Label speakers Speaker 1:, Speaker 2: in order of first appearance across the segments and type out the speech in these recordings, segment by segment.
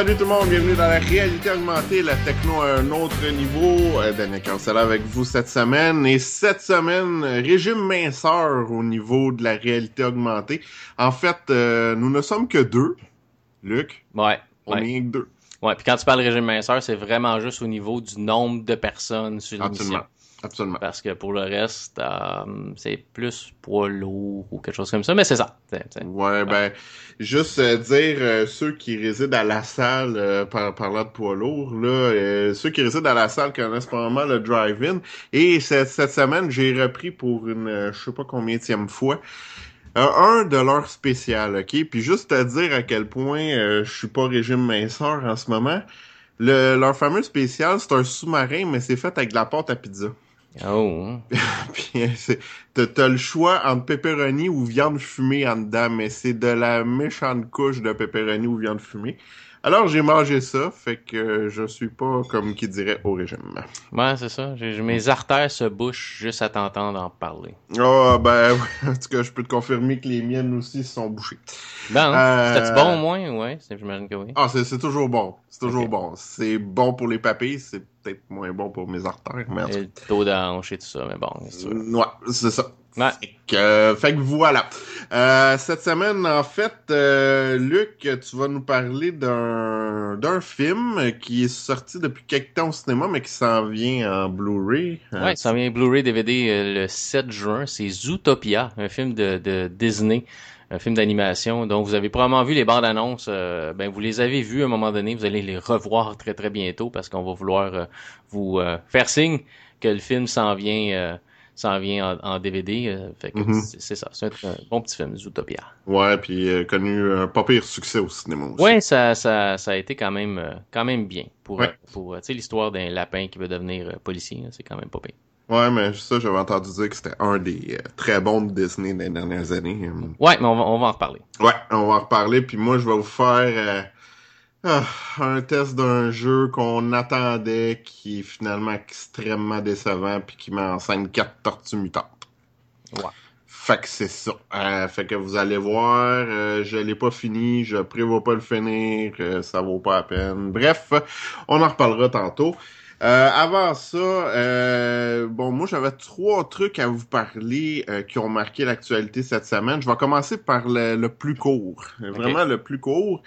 Speaker 1: Salut tout le monde, bienvenue dans la réalité augmentée, la techno à un autre niveau. Euh, Daniel Cancela avec vous cette semaine. Et cette semaine, régime minceur au niveau de la réalité augmentée. En fait, euh, nous ne sommes que deux. Luc,
Speaker 2: Ouais.
Speaker 1: on
Speaker 2: ouais.
Speaker 1: est que deux.
Speaker 2: Ouais, puis quand tu parles régime minceur, c'est vraiment juste au niveau du nombre de personnes sur l'émission.
Speaker 1: Absolument.
Speaker 2: Parce que pour le reste, euh, c'est plus poids lourd ou quelque chose comme ça, mais c'est ça.
Speaker 1: Ouais, ben, juste euh, dire euh, ceux qui résident à la salle, euh, par, parlant de poids lourd, là, euh, ceux qui résident à la salle connaissent probablement le drive-in. Et cette, cette semaine, j'ai repris pour une, euh, je sais pas combienième fois, euh, un de leurs spéciales, ok? Puis juste te dire à quel point euh, je suis pas régime minceur en ce moment. Le, leur fameux spécial, c'est un sous-marin, mais c'est fait avec de la pâte à pizza.
Speaker 2: Oh.
Speaker 1: Puis euh, t'as le choix entre pepperoni ou viande fumée en dedans, mais c'est de la méchante couche de pepperoni ou viande fumée. Alors j'ai mangé ça, fait que je suis pas comme qui dirait au régime.
Speaker 2: Ouais, c'est ça. Mes artères se bouchent juste à t'entendre en parler.
Speaker 1: Ah ben ouais, en tout cas je peux te confirmer que les miennes aussi se sont bouchées.
Speaker 2: Bon,
Speaker 1: Euh,
Speaker 2: c'était-tu bon au moins? Ouais, j'imagine que oui.
Speaker 1: Ah c'est toujours bon, c'est toujours bon. C'est bon pour les papilles, c'est peut-être moins bon pour mes artères, mais
Speaker 2: Et le taux d'anche et tout ça, mais bon, c'est sûr.
Speaker 1: ouais, c'est ça.
Speaker 2: Ouais.
Speaker 1: Fait que, fait que voilà. Euh, cette semaine, en fait, euh, Luc, tu vas nous parler d'un d'un film qui est sorti depuis quelque temps au cinéma, mais qui s'en vient en Blu-ray. Euh,
Speaker 2: Ouais, ça vient Blu-ray DVD euh, le 7 juin. C'est Zootopia, un film de, de Disney, un film d'animation. Donc, vous avez probablement vu les bandes annonces. euh, ben, vous les avez vues à un moment donné. Vous allez les revoir très très bientôt parce qu'on va vouloir euh, vous euh, faire signe que le film s'en vient, euh, s'en vient en, en DVD. euh, fait que
Speaker 1: Mhm.
Speaker 2: c'est c'est ça. C'est un, un bon petit film, Zootopia.
Speaker 1: Ouais, puis euh, connu un pas pire succès au cinéma aussi.
Speaker 2: Ouais, ça, ça, ça a été quand même, euh, quand même bien pour,
Speaker 1: Ouais.
Speaker 2: euh, pour, euh, tu sais, l'histoire d'un lapin qui veut devenir euh, policier. C'est quand même pas pire.
Speaker 1: Ouais, mais ça, j'avais entendu dire que c'était un des euh, très bons de Disney des dernières années.
Speaker 2: Ouais, mais on va, on va en reparler.
Speaker 1: Ouais, on va en reparler, puis moi, je vais vous faire euh, ah, un test d'un jeu qu'on attendait, qui est finalement extrêmement décevant, puis qui met en scène quatre tortues mutantes.
Speaker 2: Ouais.
Speaker 1: Fait que c'est ça. Euh, fait que vous allez voir, euh, je l'ai pas fini, je prévois pas le finir, euh, ça vaut pas la peine. Bref, on en reparlera tantôt. Euh, avant ça, euh, bon, moi j'avais trois trucs à vous parler qui ont marqué l'actualité cette semaine. Je vais commencer par le, le plus court, vraiment le plus court.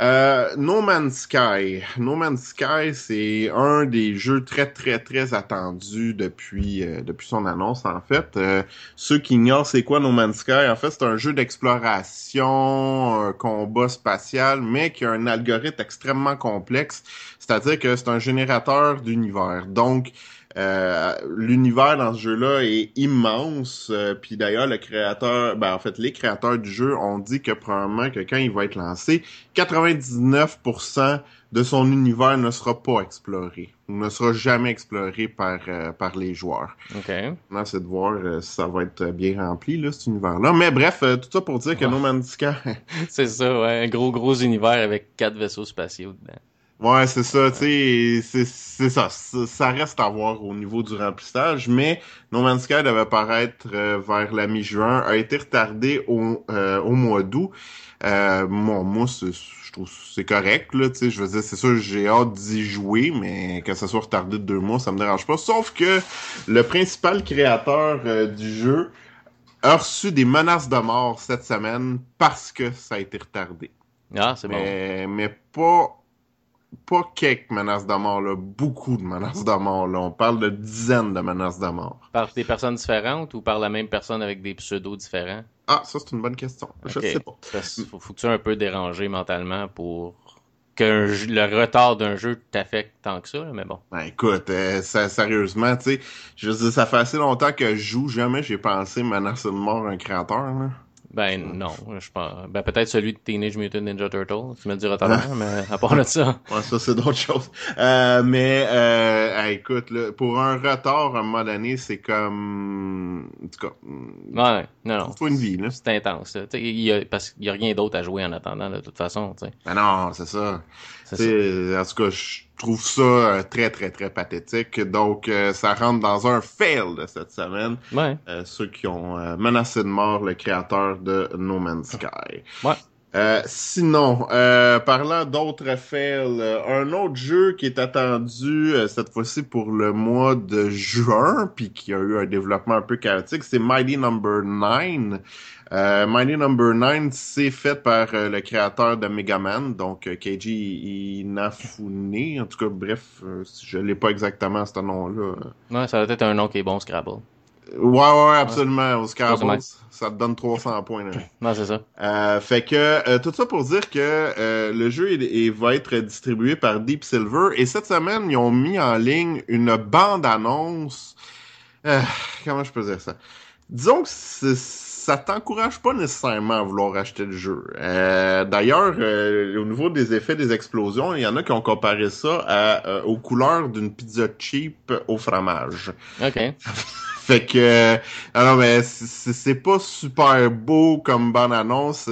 Speaker 1: Euh, no Man's Sky. No Man's Sky, c'est un des jeux très très très attendus depuis euh, depuis son annonce en fait. Euh, ceux qui ignorent c'est quoi No Man's Sky, en fait c'est un jeu d'exploration, un combat spatial, mais qui a un algorithme extrêmement complexe. C'est-à-dire que c'est un générateur d'univers. Donc euh, l'univers dans ce jeu-là est immense. euh, Puis d'ailleurs, le créateur, ben en fait, les créateurs du jeu ont dit que probablement que quand il va être lancé, 99% de son univers ne sera pas exploré, ou ne sera jamais exploré par euh, par les joueurs.
Speaker 2: OK.
Speaker 1: Maintenant, c'est de voir euh, si ça va être bien rempli là, cet univers-là. Mais bref, euh, tout ça pour dire que
Speaker 2: Ouais.
Speaker 1: No Man's Sky,
Speaker 2: C'est ça, ouais. Un gros, gros univers avec quatre vaisseaux spatiaux dedans.
Speaker 1: Ouais, c'est ça, tu sais, c'est c'est ça, ça, reste à voir au niveau du remplissage, mais No Man's Sky devait paraître euh, vers la mi-juin, a été retardé au, euh, au mois d'août. Euh, bon, moi, je trouve que c'est correct, là, tu sais, je veux dire, c'est sûr, j'ai hâte d'y jouer, mais que ça soit retardé de deux mois, ça me dérange pas, sauf que le principal créateur euh, du jeu a reçu des menaces de mort cette semaine parce que ça a été retardé.
Speaker 2: Ah, c'est bon.
Speaker 1: Mais, mais pas, pas quelques menaces de mort, là. Beaucoup de menaces de mort, là. On parle de dizaines de menaces de mort.
Speaker 2: Par des personnes différentes ou par la même personne avec des pseudos différents?
Speaker 1: Ah, ça, c'est une bonne question. Je sais pas.
Speaker 2: Parce faut, faut que tu sois un peu dérangé mentalement pour que le retard d'un jeu t'affecte tant que ça, mais bon.
Speaker 1: Ben écoute, euh, ça, sérieusement, tu sais, je veux dire, ça fait assez longtemps que je joue, jamais j'ai pensé menacer de mort un créateur, là.
Speaker 2: Ben non, je pense. Ben peut-être celui de Teenage Mutant Ninja Turtles, tu me diras tout mais à part de ça.
Speaker 1: ouais, ça c'est d'autres choses. Euh, mais euh, écoute, là, pour un retard à un moment donné, c'est comme en tout cas.
Speaker 2: Ouais, non, non.
Speaker 1: Faut une vie, là.
Speaker 2: C'est intense, là. Il y a, parce qu'il y a rien d'autre à jouer en attendant, de toute façon, tu sais.
Speaker 1: Ben non, c'est ça. C'est En tout cas, je trouve ça euh, très, très, très pathétique. Donc, euh, ça rentre dans un fail de cette semaine.
Speaker 2: Ouais.
Speaker 1: Euh, ceux qui ont menacé de mort le créateur de No Man's Sky.
Speaker 2: Ouais.
Speaker 1: Euh, sinon, parlant d'autres fails, un autre jeu qui est attendu cette fois-ci pour le mois de juin, puis qui a eu un développement un peu chaotique, c'est Mighty Number no. 9. Euh, Mighty Number 9, c'est fait par euh, le créateur de Mega Man, donc euh, Keiji Inafune. En tout cas, bref, euh, je l'ai pas exactement ce nom-là.
Speaker 2: Ouais, ça va être un nom qui est bon, Scrabble.
Speaker 1: Ouais, ouais, absolument. Au Scrabble, ça te donne 300 points. Là.
Speaker 2: Ouais, c'est ça.
Speaker 1: Euh, fait que tout ça pour dire que le jeu il, va être distribué par Deep Silver et cette semaine ils ont mis en ligne une bande annonce. comment je peux dire ça? Disons que ça t'encourage pas nécessairement à vouloir acheter le jeu. Euh, D'ailleurs, euh, au niveau des effets des explosions, il y en a qui ont comparé ça à, euh, aux couleurs d'une pizza cheap au fromage.
Speaker 2: OK.
Speaker 1: fait que alors mais c'est pas super beau comme bonne annonce.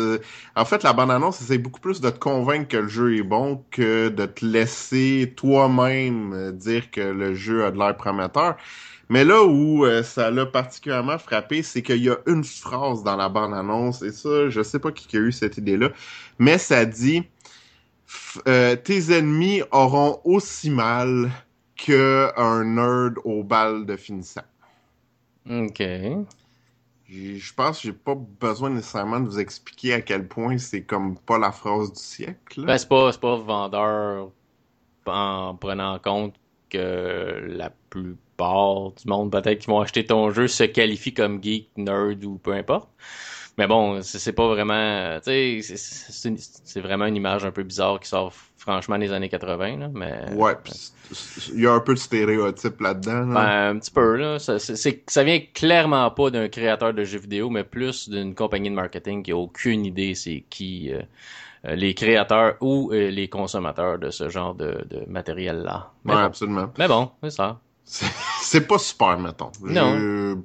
Speaker 1: En fait, la bonne annonce, c'est beaucoup plus de te convaincre que le jeu est bon que de te laisser toi-même dire que le jeu a de l'air prometteur. Mais là où euh, ça l'a particulièrement frappé, c'est qu'il y a une phrase dans la bande-annonce, et ça, je sais pas qui a eu cette idée-là, mais ça dit euh, Tes ennemis auront aussi mal qu'un nerd au bal de finissant.
Speaker 2: OK.
Speaker 1: Je pense que j'ai pas besoin nécessairement de vous expliquer à quel point c'est comme pas la phrase du siècle.
Speaker 2: Ben, c'est pas, pas vendeur en prenant en compte que la plus du monde peut-être qui vont acheter ton jeu se qualifient comme geek, nerd ou peu importe. Mais bon, c'est pas vraiment, tu sais, c'est vraiment une image un peu bizarre qui sort franchement des années 80, là, mais...
Speaker 1: Ouais, il y a un peu de stéréotype là-dedans.
Speaker 2: Ben, un petit peu, là. Ça, ça vient clairement pas d'un créateur de jeux vidéo, mais plus d'une compagnie de marketing qui a aucune idée c'est qui euh, euh, les créateurs ou euh, les consommateurs de ce genre de, de matériel-là.
Speaker 1: Ouais, absolument.
Speaker 2: Mais bon, c'est ça.
Speaker 1: C'est pas super, mettons.
Speaker 2: Non.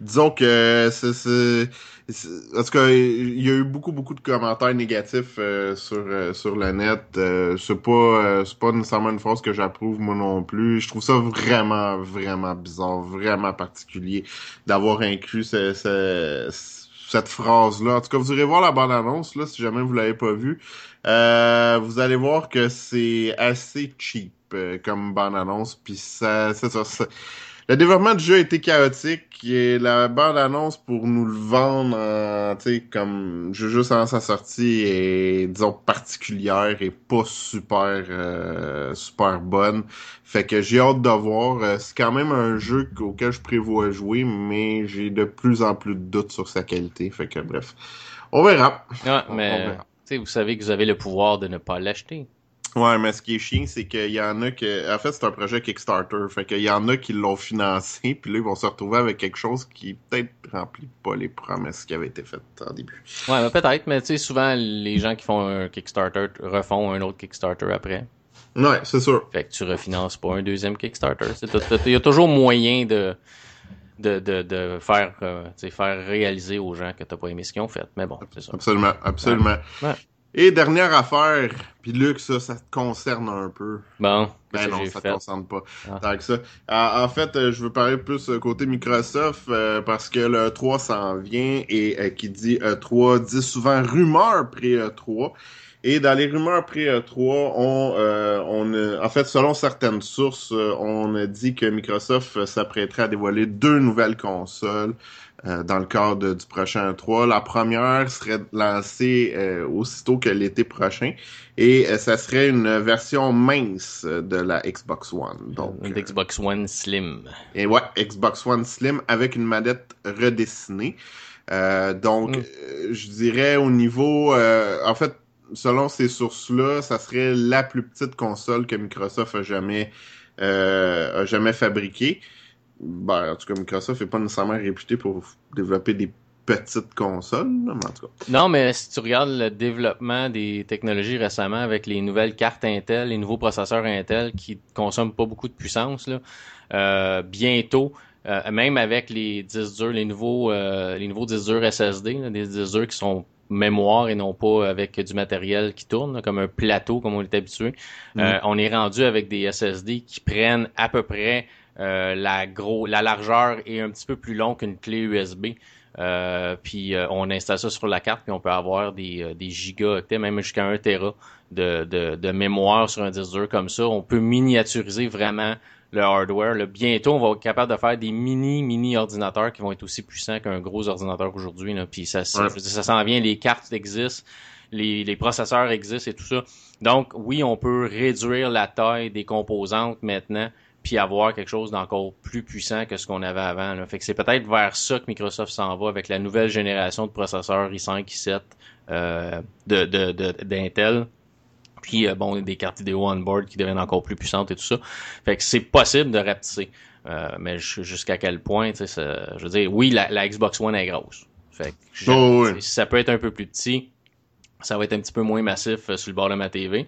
Speaker 1: Disons que c'est... En tout cas, il y a eu beaucoup, beaucoup de commentaires négatifs euh, sur, euh, sur le net. Euh, c'est pas c'est pas nécessairement une phrase que j'approuve moi non plus. Je trouve ça vraiment, vraiment bizarre, vraiment particulier d'avoir inclus cette phrase-là. En tout cas, vous irez voir la bande-annonce, là, si jamais vous l'avez pas vue. vous allez voir que c'est assez cheap. Euh, comme bande-annonce. Puis ça, c'est ça, Le développement du jeu a été chaotique et la bande-annonce pour nous le vendre en, tu sais, comme jeu juste avant sa sortie est, disons, particulière et pas super, euh, super bonne. Fait que j'ai hâte de voir. Euh, c'est quand même un jeu auquel je prévois jouer, mais j'ai de plus en plus de doutes sur sa qualité. Fait que bref, on verra.
Speaker 2: Ouais, mais, vous savez que vous avez le pouvoir de ne pas l'acheter.
Speaker 1: Ouais, mais ce qui est chiant, c'est qu'il y en a que. En fait, c'est un projet Kickstarter. Fait qu'il y en a qui l'ont financé, puis là, ils vont se retrouver avec quelque chose qui peut-être remplit pas les promesses qui avaient été faites en début.
Speaker 2: Ouais, mais peut-être, mais tu sais, souvent, les gens qui font un Kickstarter refont un autre Kickstarter après.
Speaker 1: Ouais, c'est sûr.
Speaker 2: Fait que tu refinances pas un deuxième Kickstarter. Il y a toujours moyen de. De, de, de faire, euh, faire réaliser aux gens que t'as pas aimé ce qu'ils ont fait. Mais bon, c'est ça.
Speaker 1: Absolument, absolument.
Speaker 2: Ouais.
Speaker 1: Et dernière affaire, puis Luc, ça, ça te concerne un peu.
Speaker 2: Bon.
Speaker 1: Ben non, ça te concerne pas. Ah. ça. en fait, euh, je veux parler plus euh, côté Microsoft euh, parce que le 3 s'en vient et qui dit E3 dit souvent rumeur pré-E3. Et dans les rumeurs pré-E3, on, on en fait, selon certaines sources, on a dit que Microsoft s'apprêterait à dévoiler deux nouvelles consoles. Euh, dans le cadre du prochain 3. La première serait lancée euh, aussitôt que l'été prochain et euh, ça serait une version mince de la Xbox One. Donc,
Speaker 2: une Xbox One Slim.
Speaker 1: Et ouais, Xbox One Slim avec une manette redessinée. donc, mm. je dirais au niveau... en fait, selon ces sources-là, ça serait la plus petite console que Microsoft a jamais, euh, a jamais fabriquée. Ben, en tout cas, Microsoft n'est pas nécessairement réputé pour développer des petites consoles, mais en tout cas.
Speaker 2: Non, mais si tu regardes le développement des technologies récemment avec les nouvelles cartes Intel, les nouveaux processeurs Intel qui consomment pas beaucoup de puissance, là, euh, bientôt, euh, même avec les disques durs, les nouveaux, euh, les nouveaux disques durs SSD, là, des disques durs qui sont mémoire et non pas avec du matériel qui tourne, comme un plateau comme on est habitué. Euh, on est rendu avec des SSD qui prennent à peu près euh, la gros, la largeur est un petit peu plus long qu'une clé USB. Euh, puis on installe ça sur la carte puis on peut avoir des, des gigaoctets, même jusqu'à 1 Tera de, de, de, mémoire sur un disque dur comme ça. On peut miniaturiser vraiment le hardware. Là, bientôt, on va être capable de faire des mini, mini ordinateurs qui vont être aussi puissants qu'un gros ordinateur aujourd'hui. Puis ça, ça s'en vient, les cartes existent, les, les processeurs existent et tout ça. Donc, oui, on peut réduire la taille des composantes maintenant puis avoir quelque chose d'encore plus puissant que ce qu'on avait avant. Là. Fait que c'est peut-être vers ça que Microsoft s'en va avec la nouvelle génération de processeurs i5, i7 euh, de, de, de, d'Intel. Puis euh, bon, des cartes vidéo on board qui deviennent encore plus puissantes et tout ça. Fait que c'est possible de rapetisser. Euh, mais jusqu'à quel point, tu sais, je veux dire, oui, la, la, Xbox One est grosse. Fait que
Speaker 1: oh, oui.
Speaker 2: si ça peut être un peu plus petit, ça va être un petit peu moins massif euh, sur le bord de ma TV.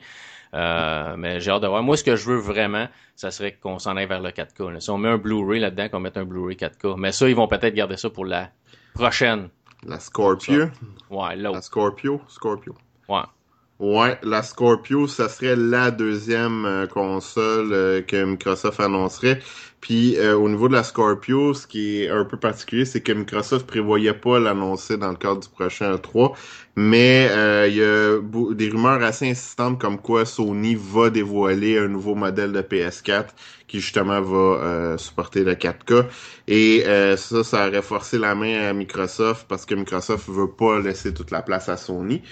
Speaker 2: Euh, mais j'ai hâte de voir. Moi, ce que je veux vraiment, ça serait qu'on s'en aille vers le 4K. Là. Si on met un Blu-ray là-dedans, qu'on mette un Blu-ray 4K. Mais ça, ils vont peut-être garder ça pour la prochaine.
Speaker 1: La Scorpio?
Speaker 2: Ouais, l'autre.
Speaker 1: La Scorpio? Scorpio.
Speaker 2: Ouais.
Speaker 1: Ouais, la Scorpio, ça serait la deuxième euh, console euh, que Microsoft annoncerait. Puis euh, au niveau de la Scorpio, ce qui est un peu particulier, c'est que Microsoft prévoyait pas l'annoncer dans le cadre du prochain E3, mais il y a des rumeurs assez insistantes comme quoi Sony va dévoiler un nouveau modèle de PS4 qui justement va supporter le 4K. Et ça, ça aurait forcé la main à Microsoft parce que Microsoft veut pas laisser toute la place à Sony.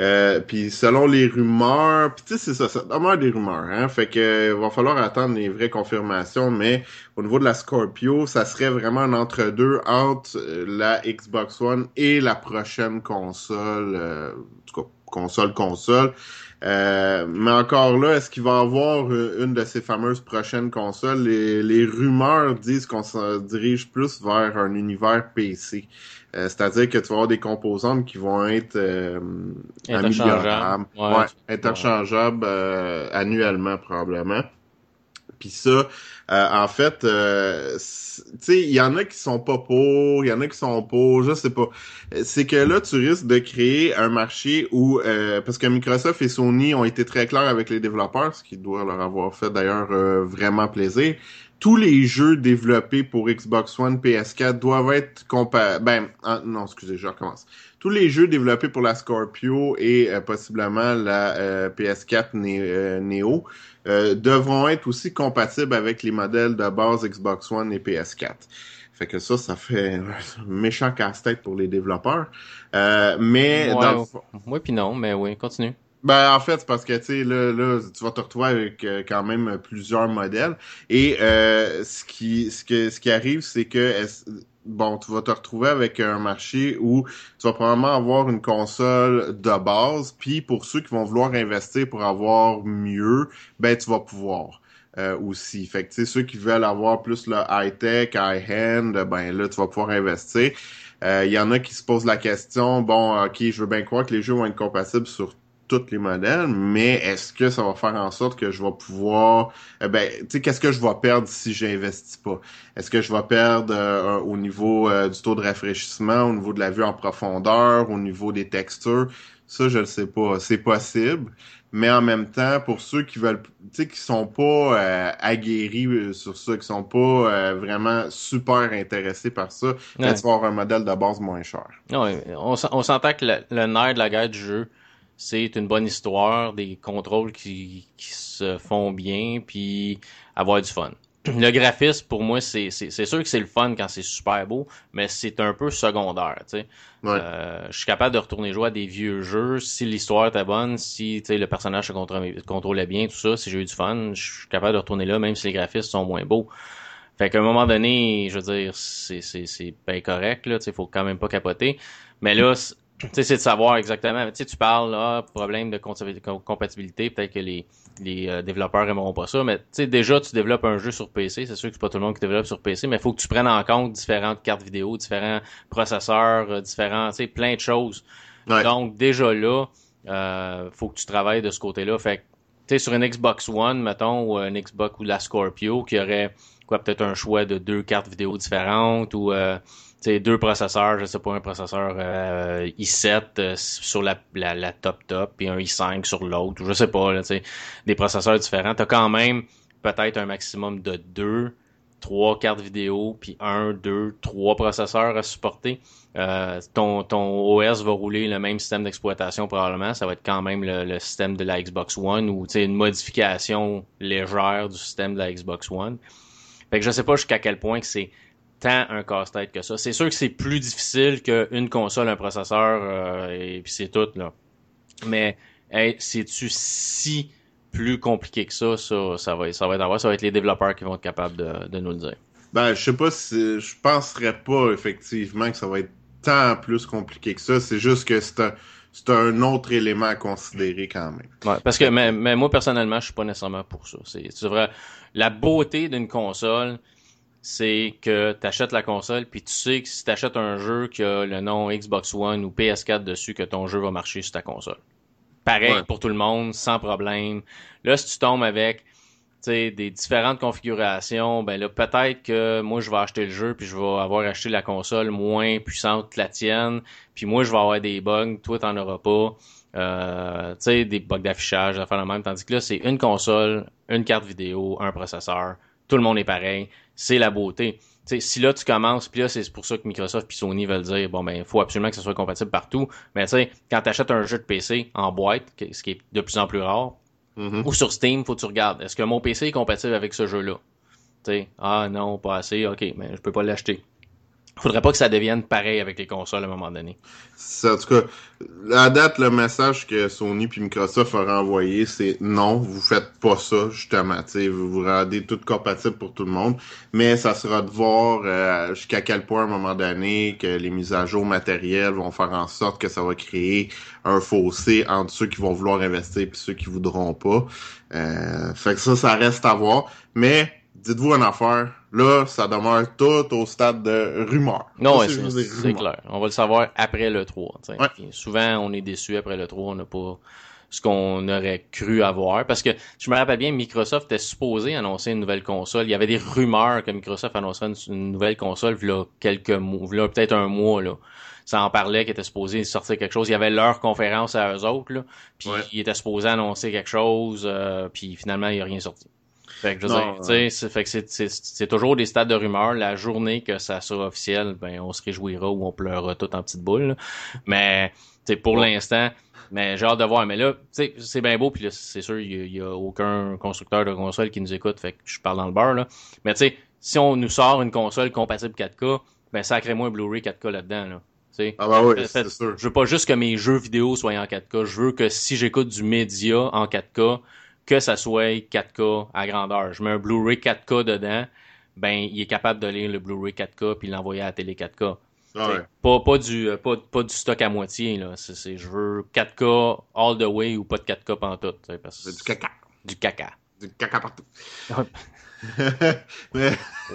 Speaker 1: Euh, puis selon les rumeurs, puis tu sais c'est ça, ça demeure des rumeurs, hein, fait que va falloir attendre les vraies confirmations, mais au niveau de la Scorpio, ça serait vraiment un entre-deux entre la Xbox One et la prochaine console, euh, en tout cas console console. Euh, mais encore là, est-ce qu'il va y avoir une de ces fameuses prochaines consoles? Les, les rumeurs disent qu'on se dirige plus vers un univers PC. Euh, c'est-à-dire que tu vas avoir des composantes qui vont être euh,
Speaker 2: interchangeables,
Speaker 1: ouais, ouais, interchangeables euh, annuellement probablement. Puis ça, en fait, tu sais, il y en a qui sont pas pour, il y en a qui sont pour, je sais pas. C'est que là, tu risques de créer un marché où, parce que Microsoft et Sony ont été très clairs avec les développeurs, ce qui doit leur avoir fait d'ailleurs vraiment plaisir tous les jeux développés pour Xbox One, PS4 doivent être comparables. Ben, non, excusez, je recommence. Tous les jeux développés pour la Scorpio et euh, possiblement la euh, PS4 euh, Neo devront être aussi compatibles avec les modèles de base Xbox One et PS4. Fait que ça, ça fait un méchant casse-tête pour les développeurs. mais
Speaker 2: ouais,
Speaker 1: dans...
Speaker 2: Oui, puis non, mais oui, continue.
Speaker 1: Ben en fait, c'est parce que tu sais là, là, tu vas te retrouver avec euh, quand même plusieurs modèles. Et euh, ce qui ce que ce qui arrive, c'est que bon, tu vas te retrouver avec un marché où tu vas probablement avoir une console de base, puis pour ceux qui vont vouloir investir pour avoir mieux, ben tu vas pouvoir. Euh, aussi. Fait que ceux qui veulent avoir plus le high-tech, high-end, ben là, tu vas pouvoir investir. Il y en a qui se posent la question, bon, ok, je veux bien croire que les jeux vont être compatibles sur tous les modèles, mais est-ce que ça va faire en sorte que je vais pouvoir, eh ben, tu sais, qu'est-ce que je vais perdre si j'investis pas? Est-ce que je vais perdre euh, au niveau euh, du taux de rafraîchissement, au niveau de la vue en profondeur, au niveau des textures? Ça, je ne sais pas. C'est possible, mais en même temps, pour ceux qui veulent, tu sais, qui sont pas euh, aguerris sur ça, qui sont pas vraiment super intéressés par ça, ouais. vas avoir un modèle de base moins cher.
Speaker 2: Ouais, on, on s'entend que le, le nerf de la guerre du jeu c'est une bonne histoire, des contrôles qui, qui se font bien, puis avoir du fun. Le graphisme, pour moi, c'est sûr que c'est le fun quand c'est super beau, mais c'est un peu secondaire, tu sais.
Speaker 1: Ouais.
Speaker 2: Euh, je suis capable de retourner jouer à des vieux jeux si l'histoire était bonne, si le personnage se contrôlait bien, tout ça, si j'ai eu du fun, je suis capable de retourner là, même si les graphismes sont moins beaux. Fait qu'à un moment donné, je veux dire, c'est bien correct, là, faut quand même pas capoter. Mais là, c'est de savoir exactement. Tu sais, tu parles, là, problème de compatibilité, peut-être que les, les euh, développeurs aimeront pas ça, mais tu sais, déjà, tu développes un jeu sur PC, c'est sûr que c'est pas tout le monde qui développe sur PC, mais il faut que tu prennes en compte différentes cartes vidéo, différents processeurs, euh, différents, tu sais, plein de choses. Donc, déjà là, euh, faut que tu travailles de ce côté-là. Fait sais, sur une Xbox One, mettons, ou une Xbox ou la Scorpio, qui aurait, quoi, peut-être un choix de deux cartes vidéo différentes, ou... Euh, deux processeurs, je sais pas, un processeur euh, i7 euh, sur la, la, top top, puis un i5 sur l'autre, je sais pas, là, des processeurs différents. Tu as quand même peut-être un maximum de deux, trois cartes vidéo, puis un, deux, trois processeurs à supporter. Euh, ton, ton OS va rouler le même système d'exploitation probablement. Ça va être quand même le, système de la Xbox One ou une modification légère du système de la Xbox One. Fait que je sais pas jusqu'à quel point que c'est tant un casse-tête que ça. C'est sûr que c'est plus difficile qu'une console, un processeur, euh, et puis c'est tout, là. Mais, hey, c'est-tu si plus compliqué que ça, ça, ça va, ça va être ça va être les développeurs qui vont être capables de, de nous le dire.
Speaker 1: Ben, je sais pas si, je penserais pas, effectivement, que ça va être tant plus compliqué que ça. C'est juste que c'est un, c'est un autre élément à considérer quand même.
Speaker 2: Ouais, parce que mais, mais moi personnellement, je suis pas nécessairement pour ça. C'est, c'est vrai la beauté d'une console, c'est que tu achètes la console, puis tu sais que si tu achètes un jeu qui a le nom Xbox One ou PS4 dessus, que ton jeu va marcher sur ta console. Pareil pour tout le monde, sans problème. Là, si tu tombes avec des différentes configurations, ben là, peut-être que moi, je vais acheter le jeu, puis je vais avoir acheté la console moins puissante que la tienne, puis moi, je vais avoir des bugs, toi, t'en auras pas. Euh, tu sais, des bugs d'affichage, à faire la même. Tandis que là, c'est une console, une carte vidéo, un processeur, tout le monde est pareil c'est la beauté. T'sais, si là tu commences, puis là c'est pour ça que Microsoft puis Sony veulent dire bon ben il faut absolument que ça soit compatible partout. Mais tu sais, quand tu achètes un jeu de PC en boîte, ce qui est de plus en plus rare, mm-hmm. ou sur Steam, faut que tu regardes, est-ce que mon PC est compatible avec ce jeu-là? sais, ah non, pas assez, ok, mais je peux pas l'acheter faudrait pas que ça devienne pareil avec les consoles à un moment donné.
Speaker 1: En tout cas, à date, le message que Sony puis Microsoft ont renvoyé, c'est non, vous faites pas ça, justement. Vous vous rendez tout compatible pour tout le monde. Mais ça sera de voir euh, jusqu'à quel point, à un moment donné, que les mises à jour matérielles vont faire en sorte que ça va créer un fossé entre ceux qui vont vouloir investir et ceux qui voudront pas. Euh, fait que ça, ça reste à voir. Mais dites-vous une affaire, là, ça demeure tout au stade de rumeur.
Speaker 2: Non, c'est clair. On va le savoir après le 3. Souvent, on est déçu après le 3, on n'a pas ce qu'on aurait cru avoir. Parce que je me rappelle bien, Microsoft était supposé annoncer une nouvelle console. Il y avait des rumeurs que Microsoft annoncerait une, nouvelle console là quelques mois, peut-être un mois là. Ça en parlait qu'il était supposé sortir quelque chose. Il y avait leur conférence à eux autres, là, puis il était supposé annoncer quelque chose, euh, puis finalement, il n'y a rien sorti. Fait que, je veux dire, fait que c'est toujours des stades de rumeur. La journée que ça sera officiel, ben, on se réjouira ou on pleurera tout en petite boule. Mais, c'est pour l'instant, mais j'ai hâte de voir. Mais là, c'est bien beau, puis c'est sûr, il y, a aucun constructeur de console qui nous écoute, fait que je parle dans le bar, là. Mais tu sais, si on nous sort une console compatible 4K, ben, sacrez-moi un Blu-ray 4K là-dedans, là.
Speaker 1: Ah bah oui, c'est sûr.
Speaker 2: Je veux pas juste que mes jeux vidéo soient en 4K. Je veux que si j'écoute du média en 4K, que ça soit 4K à grandeur. Je mets un Blu-ray 4K dedans, ben il est capable de lire le Blu-ray 4K puis l'envoyer à la télé 4K. Ah pas, pas, du, pas, pas, du stock à moitié. Là. C'est, je veux 4K all the way ou pas de 4K pantoute.
Speaker 1: Parce que... du caca.
Speaker 2: Du caca.
Speaker 1: Du caca partout. mais...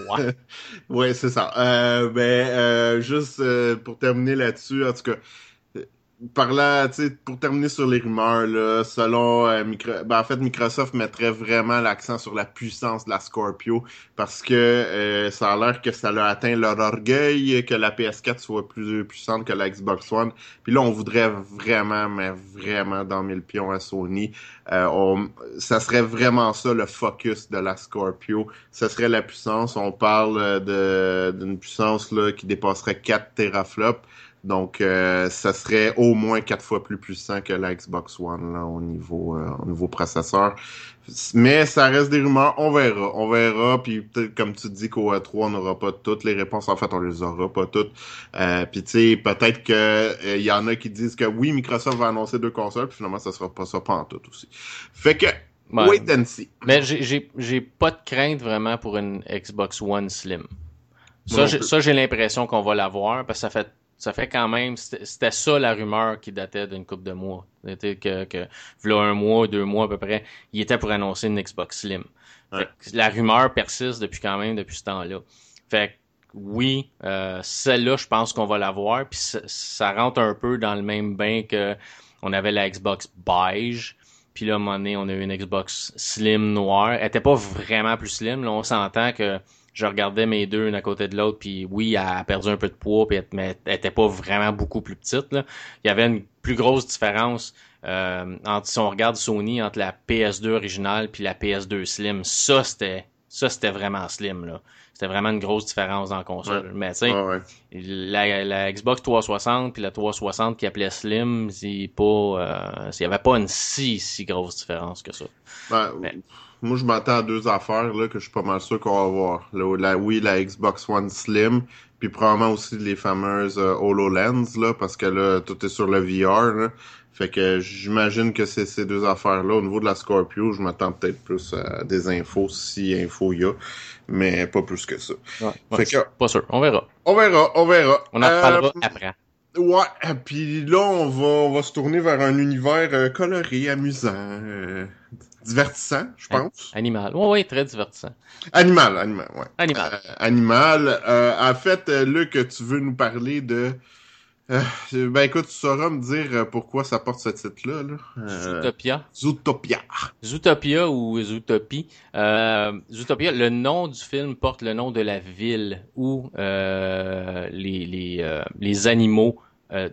Speaker 1: ouais, ouais c'est ça. Euh, ben, euh, juste euh, pour terminer là-dessus, en tout cas, par là, tu sais, pour terminer sur les rumeurs, là, selon euh, ben, en fait, Microsoft mettrait vraiment l'accent sur la puissance de la Scorpio parce que euh, ça a l'air que ça a atteint leur orgueil que la PS4 soit plus puissante que la Xbox One. Puis là, on voudrait vraiment, mais vraiment dormir le pion à Sony. Euh, ça serait vraiment ça le focus de la Scorpio. Ce serait la puissance. On parle de d'une puissance là qui dépasserait 4 teraflops. Donc, euh, ça serait au moins quatre fois plus puissant que la Xbox One là, au niveau euh, au niveau processeur. Mais ça reste des rumeurs, on verra, on verra. Puis peut-être comme tu dis qu'au E3 on n'aura pas toutes les réponses. En fait, on les aura pas toutes. Euh, puis tu sais, peut-être que il euh, y en a qui disent que oui, Microsoft va annoncer deux consoles, puis finalement ça sera pas ça pas en tout aussi. Fait que wait and see.
Speaker 2: Mais j'ai j'ai pas de crainte vraiment pour une Xbox One Slim. Ça, j'ai l'impression qu'on va l'avoir parce que ça fait Ça fait quand même, c'était ça la rumeur qui datait d'une couple de mois. C'était que, que, là, un mois, deux mois à peu près, il était pour annoncer une Xbox Slim. la rumeur persiste depuis quand même, depuis ce temps-là. Fait oui, euh, celle-là, je pense qu'on va l'avoir. Puis ça, rentre un peu dans le même bain que on avait la Xbox beige. Puis là, à un moment donné, on a eu une Xbox slim noire. Elle était pas vraiment plus slim. Là, on s'entend que je regardais mes deux une à côté de l'autre. Puis oui, elle a perdu un peu de poids, puis elle, mais elle était pas vraiment beaucoup plus petite. Là. Il y avait une plus grosse différence euh, entre si on regarde Sony entre la PS2 originale puis la PS2 slim. Ça, c'était ça, c'était vraiment slim. là c'était vraiment une grosse différence dans la console. Mais tu sais, la, la, Xbox 360 puis la 360 qui appelait Slim, c'est pas, euh, il y avait pas une si si grosse différence que ça.
Speaker 1: Ben, moi, je m'attends à deux affaires là que je suis pas mal sûr qu'on va voir. La, oui, la Xbox One Slim, puis probablement aussi les fameuses euh, HoloLens là, parce que là, tout est sur le VR. Là. Fait que j'imagine que c'est ces deux affaires-là. Au niveau de la Scorpio, je m'attends peut-être plus à des infos, si info y a, mais pas plus que ça.
Speaker 2: fait que, pas sûr. On verra.
Speaker 1: On verra, on verra.
Speaker 2: On en parlera euh, après.
Speaker 1: Ouais, puis là, on va, on va se tourner vers un univers euh, coloré, amusant, euh, divertissant, je pense.
Speaker 2: Animal. Ouais, ouais, très divertissant.
Speaker 1: Animal, animal, ouais.
Speaker 2: Animal.
Speaker 1: animal. en fait, Luc, tu veux nous parler de euh, ben écoute, tu sauras me dire euh, pourquoi ça porte ce titre-là. Là.
Speaker 2: Euh, Zootopia.
Speaker 1: Zootopia.
Speaker 2: Zootopia ou Zootopie. Zootopia, le nom du film porte le nom de la ville où les, les, les animaux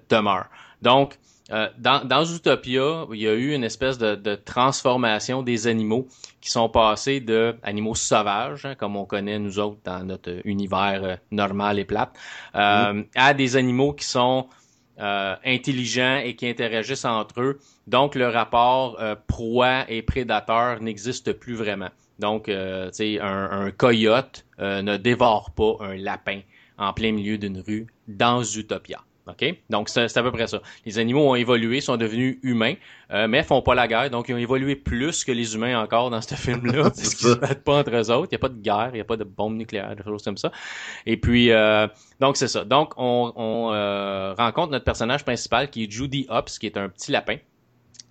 Speaker 2: demeurent. Donc, euh, dans, dans Zootopia, il y a eu une espèce de, de, transformation des animaux qui sont passés de animaux sauvages, hein, comme on connaît nous autres dans notre univers euh, normal et plat, euh, à des animaux qui sont intelligents et qui interagissent entre eux. Donc le rapport proie et prédateur n'existe plus vraiment. Donc, tu sais, un, un, coyote ne dévore pas un lapin en plein milieu d'une rue dans Zootopia. OK? Donc, c'est à peu près ça. Les animaux ont évolué, sont devenus humains, euh, mais font pas la guerre. Donc, ils ont évolué plus que les humains encore dans ce film-là. qu'ils se battent pas entre eux autres. Il n'y a pas de guerre, il n'y a pas de bombes nucléaires, des choses comme ça. Et puis, euh, donc, c'est ça. Donc, on, on euh, rencontre notre personnage principal qui est Judy Hobbs, qui est un petit lapin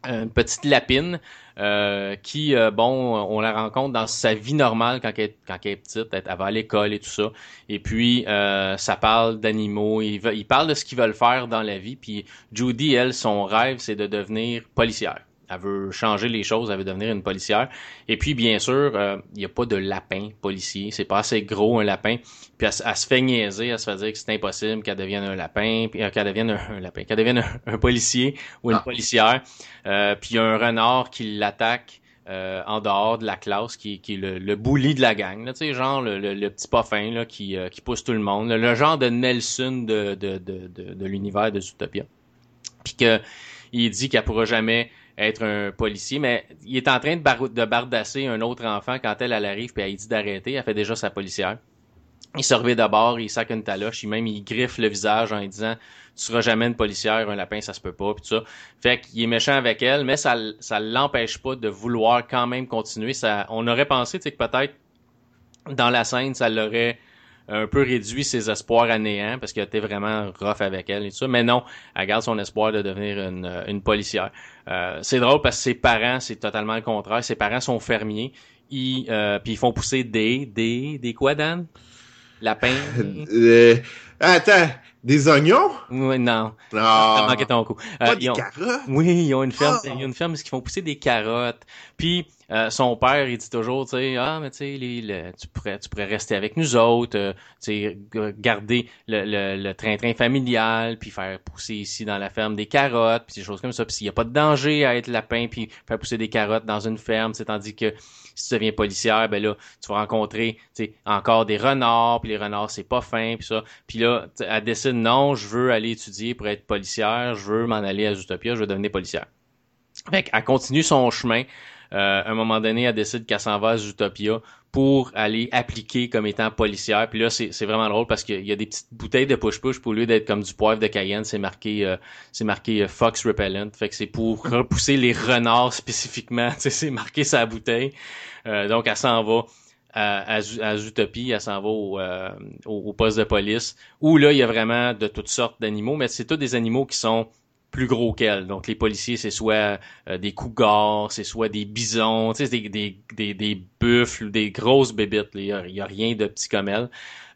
Speaker 2: une petite lapine euh, qui, euh, bon, on la rencontre dans sa vie normale quand elle, quand elle est petite, elle va à l'école et tout ça. Et puis, euh, ça parle d'animaux, il, il parle de ce qu'ils veulent faire dans la vie. Puis Judy, elle, son rêve, c'est de devenir policière elle veut changer les choses, elle veut devenir une policière. Et puis, bien sûr, euh, il n'y a pas de lapin policier. C'est pas assez gros, un lapin. Puis, elle, se fait niaiser, elle se fait dire que c'est impossible qu'elle devienne un lapin, puis euh, qu'elle devienne un, lapin, qu'elle devienne un, policier ou une ah. policière. Euh, puis, il y a un renard qui l'attaque. en dehors de la classe, qui, qui est le, le bully de la gang, sais, genre le, le, petit poffin là, qui, qui pousse tout le monde, le, genre de Nelson de, de, de, de, de l'univers de Zootopia. Puis que il dit qu'elle pourra jamais être un policier, mais il est en train de, bardasser un autre enfant quand elle, elle arrive puis elle dit d'arrêter. Elle fait déjà sa policière. Il se revient d'abord, il sac une taloche, il même il griffe le visage en disant tu seras jamais une policière, un lapin ça se peut pas puis ça. Fait qu'il est méchant avec elle, mais ça ça l'empêche pas de vouloir quand même continuer. Ça, on aurait pensé que peut-être dans la scène ça l'aurait un peu réduit ses espoirs à néant parce qu'il était vraiment rough avec elle et tout ça. Mais non, elle garde son espoir de devenir une, une policière. Euh, c'est drôle parce que ses parents, c'est totalement le contraire. Ses parents sont fermiers. Ils, euh, puis ils font pousser des, des, des quoi, Dan? Lapins?
Speaker 1: Euh, attends, des oignons?
Speaker 2: Oui, non.
Speaker 1: Ah.
Speaker 2: manqué ton coup.
Speaker 1: Pas des carottes?
Speaker 2: Oui, ils ont une ferme, ah. une ferme qui font pousser des carottes. Puis euh, son père, il dit toujours, tu sais, ah, mais tu sais, tu pourrais, tu pourrais rester avec nous autres, euh, tu sais, garder le train-train familial, puis faire pousser ici dans la ferme des carottes, puis des choses comme ça. Puis s'il n'y a pas de danger à être lapin, puis faire pousser des carottes dans une ferme, c'est tandis que si tu deviens policière, ben là, tu vas rencontrer, tu sais, encore des renards, puis les renards, c'est pas fin, puis ça. Puis là, elle décide, non, je veux aller étudier pour être policière, je veux m'en aller à Zootopia, je veux devenir policière. Fait qu'elle continue son chemin. Euh, à un moment donné, elle décide qu'elle s'en va à Zootopia pour aller appliquer comme étant policière. Puis là, c'est vraiment drôle parce qu'il y a des petites bouteilles de push-push pour lieu d'être comme du poivre de Cayenne, c'est marqué euh, c'est marqué euh, Fox Repellent. Fait que c'est pour repousser les renards spécifiquement. C'est marqué sa bouteille. donc elle s'en va à, à, à elle s'en va au, euh, au, poste de police, où là, il y a vraiment de toutes sortes d'animaux, mais c'est tous des animaux qui sont plus gros qu'elle. Donc, les policiers, c'est soit euh, des cougars, c'est soit des bisons, des, des, des, des buffles, des grosses bébites. Il y a, rien de petit comme elle.